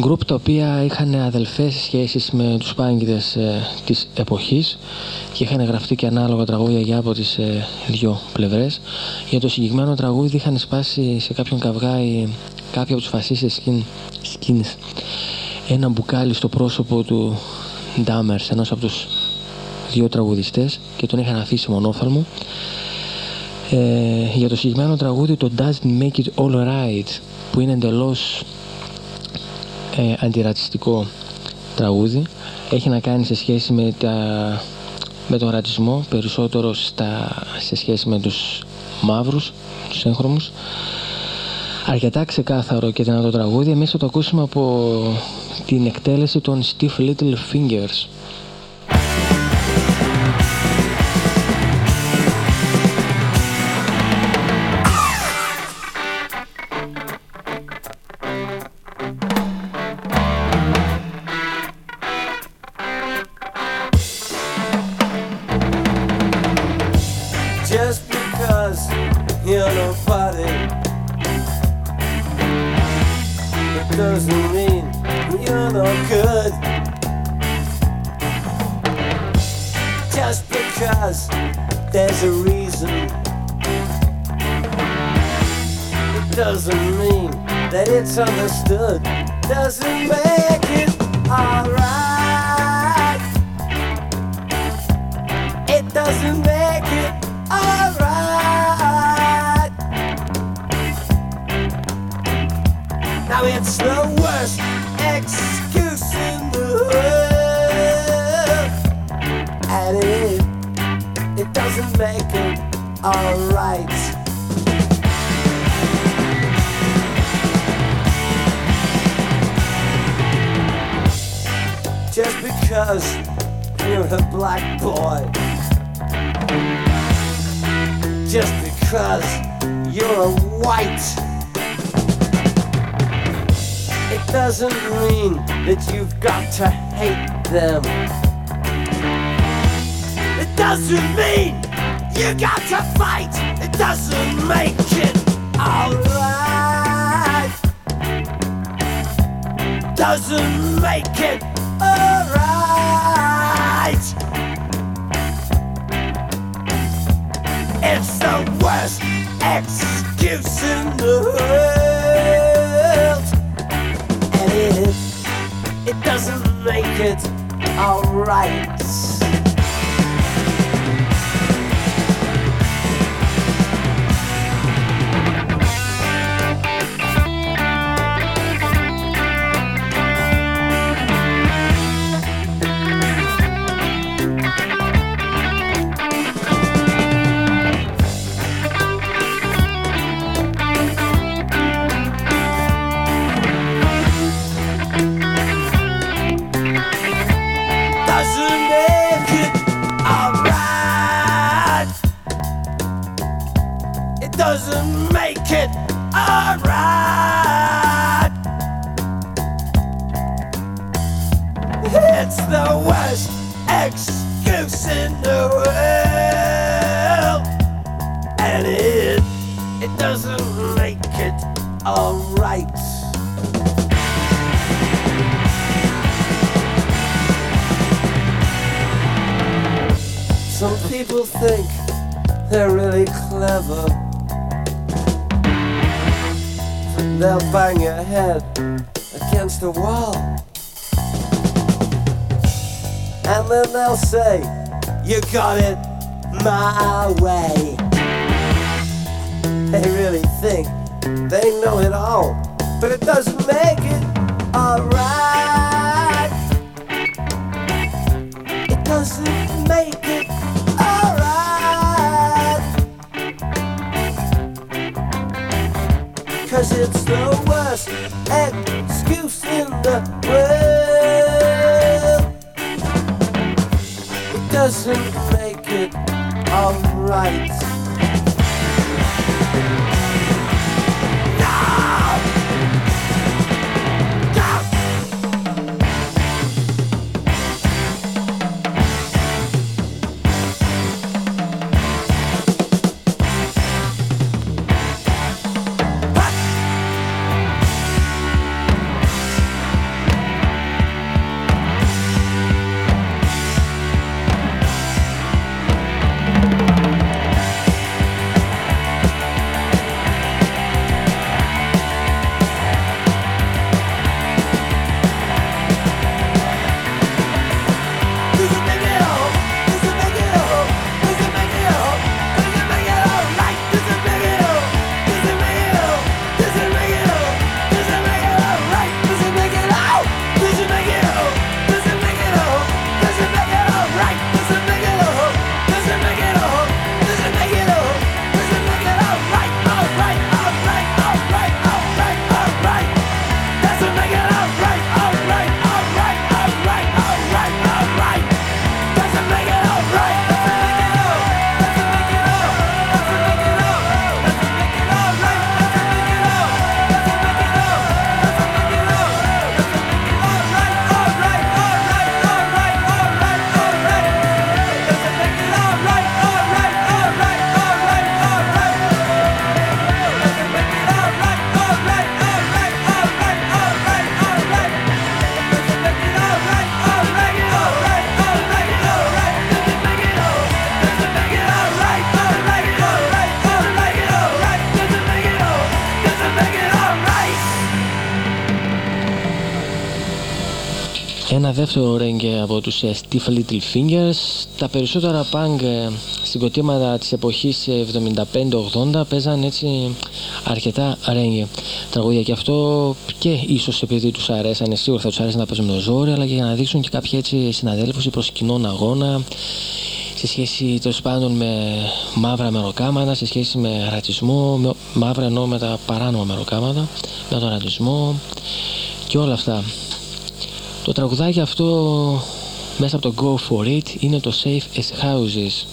γκρουπ τα οποία είχαν αδελφές σχέσεις με τους πάγκηδες ε, της εποχής και είχαν γραφτεί και ανάλογα τραγούδια για από τις ε, δυο πλευρές. Για το συγκεκριμένο τραγούδι είχαν σπάσει σε κάποιον καυγάι κάποιοι από τους φασίστες σκίνες. Ένα μπουκάλι στο πρόσωπο του Ντάμερς, ενός από τους δύο τραγουδιστές και τον είχαν αφήσει μονόφαλμο ε, για το συγκεκριμένο τραγούδι το Doesn't Make It All Right που είναι εντελώς ε, αντιρατσιστικό τραγούδι. Έχει να κάνει σε σχέση με, τα, με τον ρατσισμό περισσότερο στα, σε σχέση με τους μαύρους, τους έγχρωμους. Αρκετά ξεκάθαρο και δυνατό τραγούδι. Εμείς θα το ακούσουμε από την εκτέλεση των Stiff Little Fingers say You got it my way. They really think they know it all, but it doesn't make it alright. It doesn't make it alright. Cause it's the worst excuse in the world. Doesn't make it alright. Δεύτερο ρέγγε από τους ε, Stiff Little Fingers. Τα περισσότερα punk ε, συγκροτήματα της εποχής 75-80 παίζαν έτσι αρκετά ρέγγε τραγούδια και αυτό και ίσως επειδή τους αρέσανε σίγουρα θα τους αρέσει να παίζουν το ζόρι αλλά και για να δείξουν και κάποια έτσι συναδέλφωση προς κοινών αγώνα σε σχέση τέλος πάντων με μαύρα μεροκάματα, σε σχέση με ρατσισμό, με, μαύρα εννοώ με τα παράνομα μεροκάματα, με τον ρατσισμό και όλα αυτά. Το τραγουδάκι αυτό μέσα από το Go For It είναι το Safe as Houses.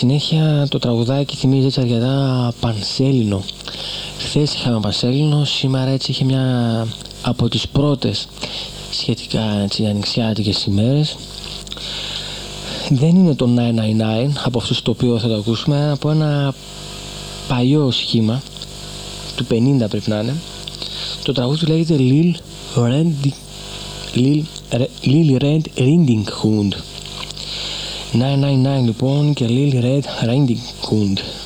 συνέχεια το τραγουδάκι θυμίζει έτσι αρκετά πανσέλινο. Χθες είχαμε πανσέλινο, σήμερα έτσι είχε μια από τις πρώτες σχετικά έτσι, ανοιξιάτικες ημέρες. Δεν είναι το 999 από αυτούς το οποίο θα το ακούσουμε, από ένα παλιό σχήμα του 50 πρέπει να είναι. Το τραγούδι λέγεται Lil Red Lil, Lil Hund. 999 λοιπόν και Lil Red Riding Hood.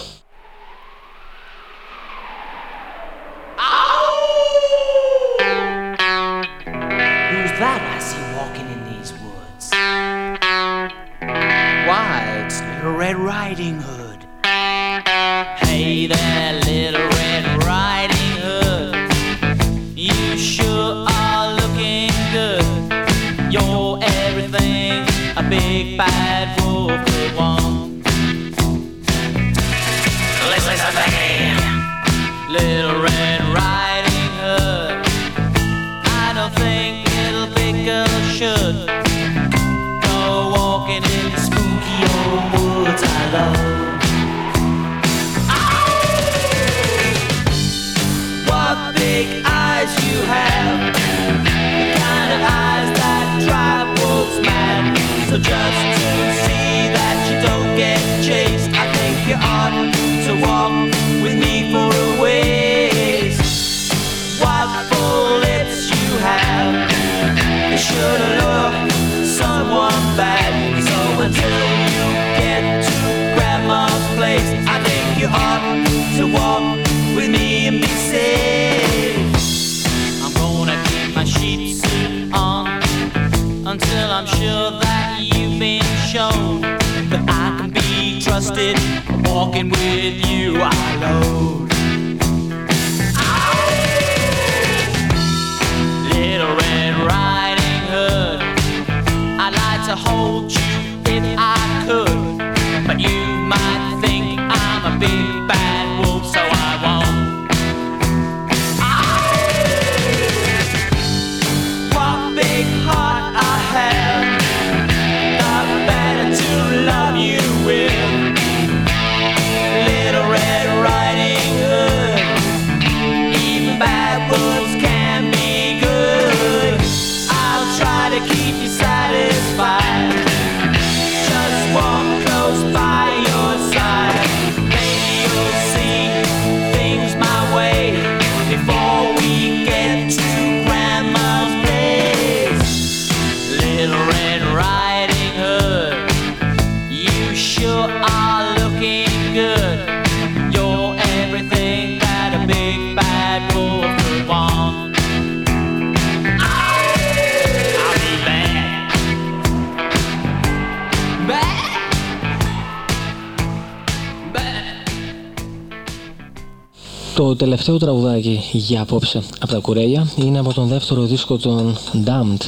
Το τελευταίο τραγουδάκι για απόψε από τα κουρέλια είναι από τον δεύτερο δίσκο των Damned,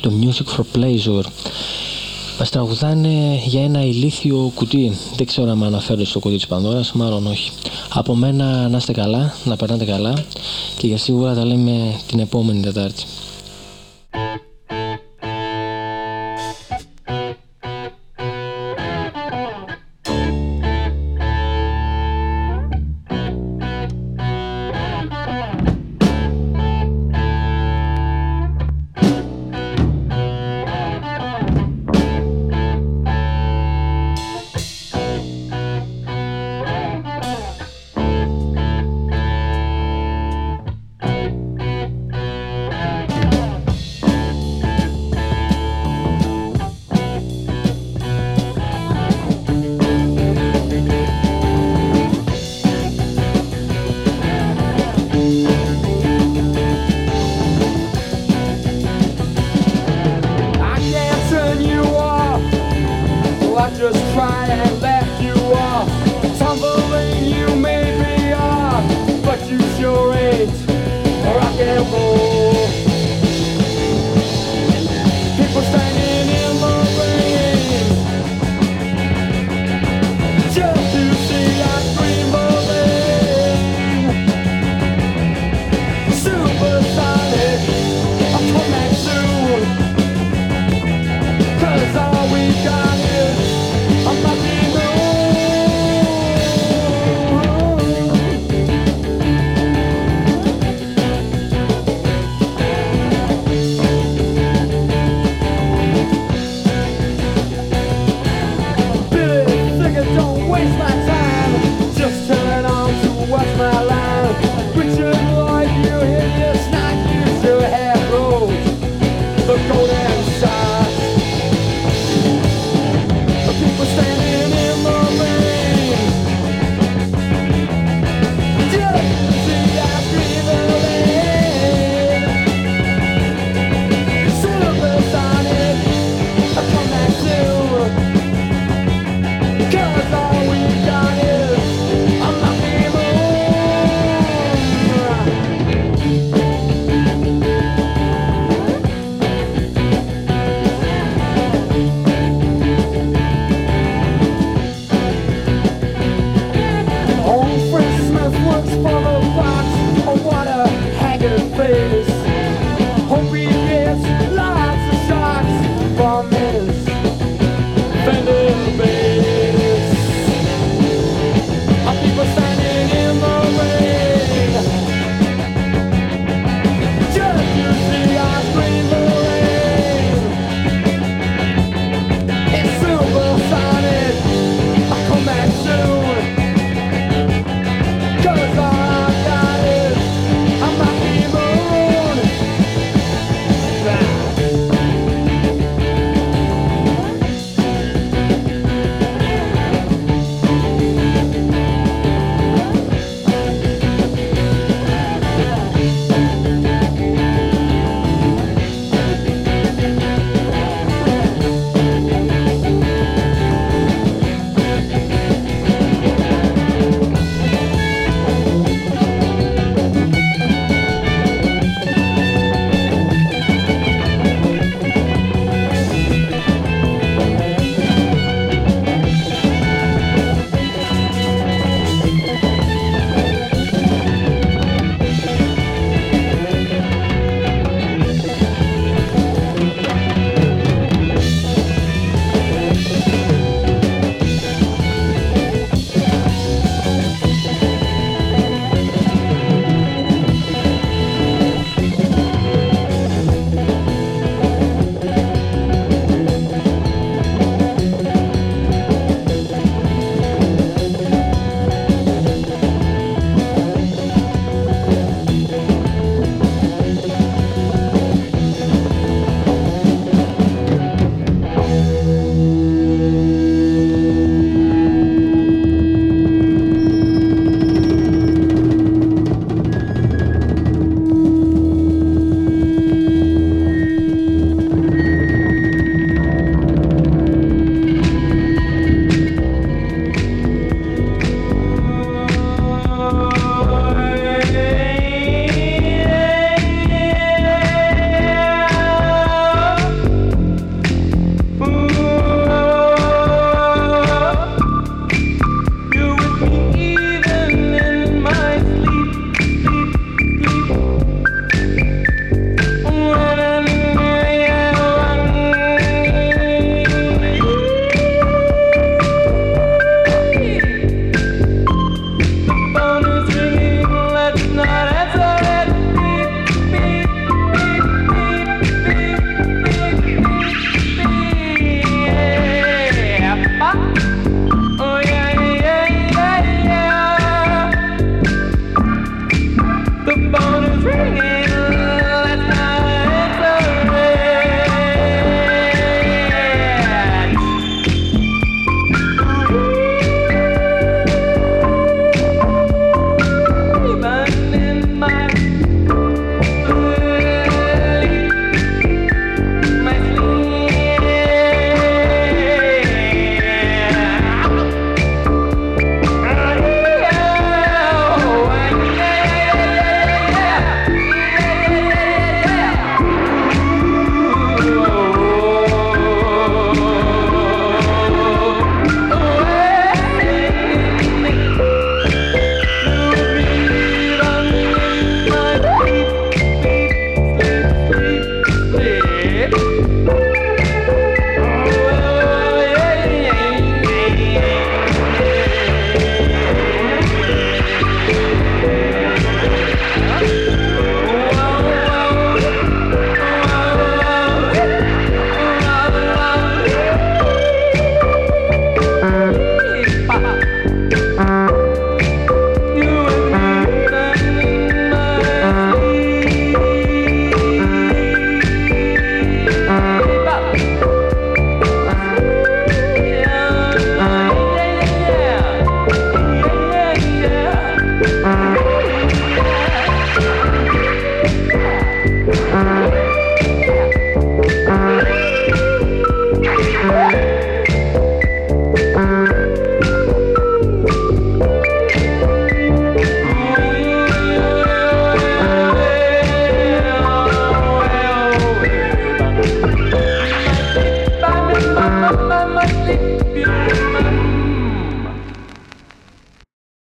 το Music for Pleasure. Μας τραγουδάνε για ένα ηλίθιο κουτί. Δεν ξέρω αν αναφέρω στο κουτί της Πανδώρας, μάλλον όχι. Από μένα να είστε καλά, να περνάτε καλά και για σίγουρα τα λέμε την επόμενη Τετάρτη.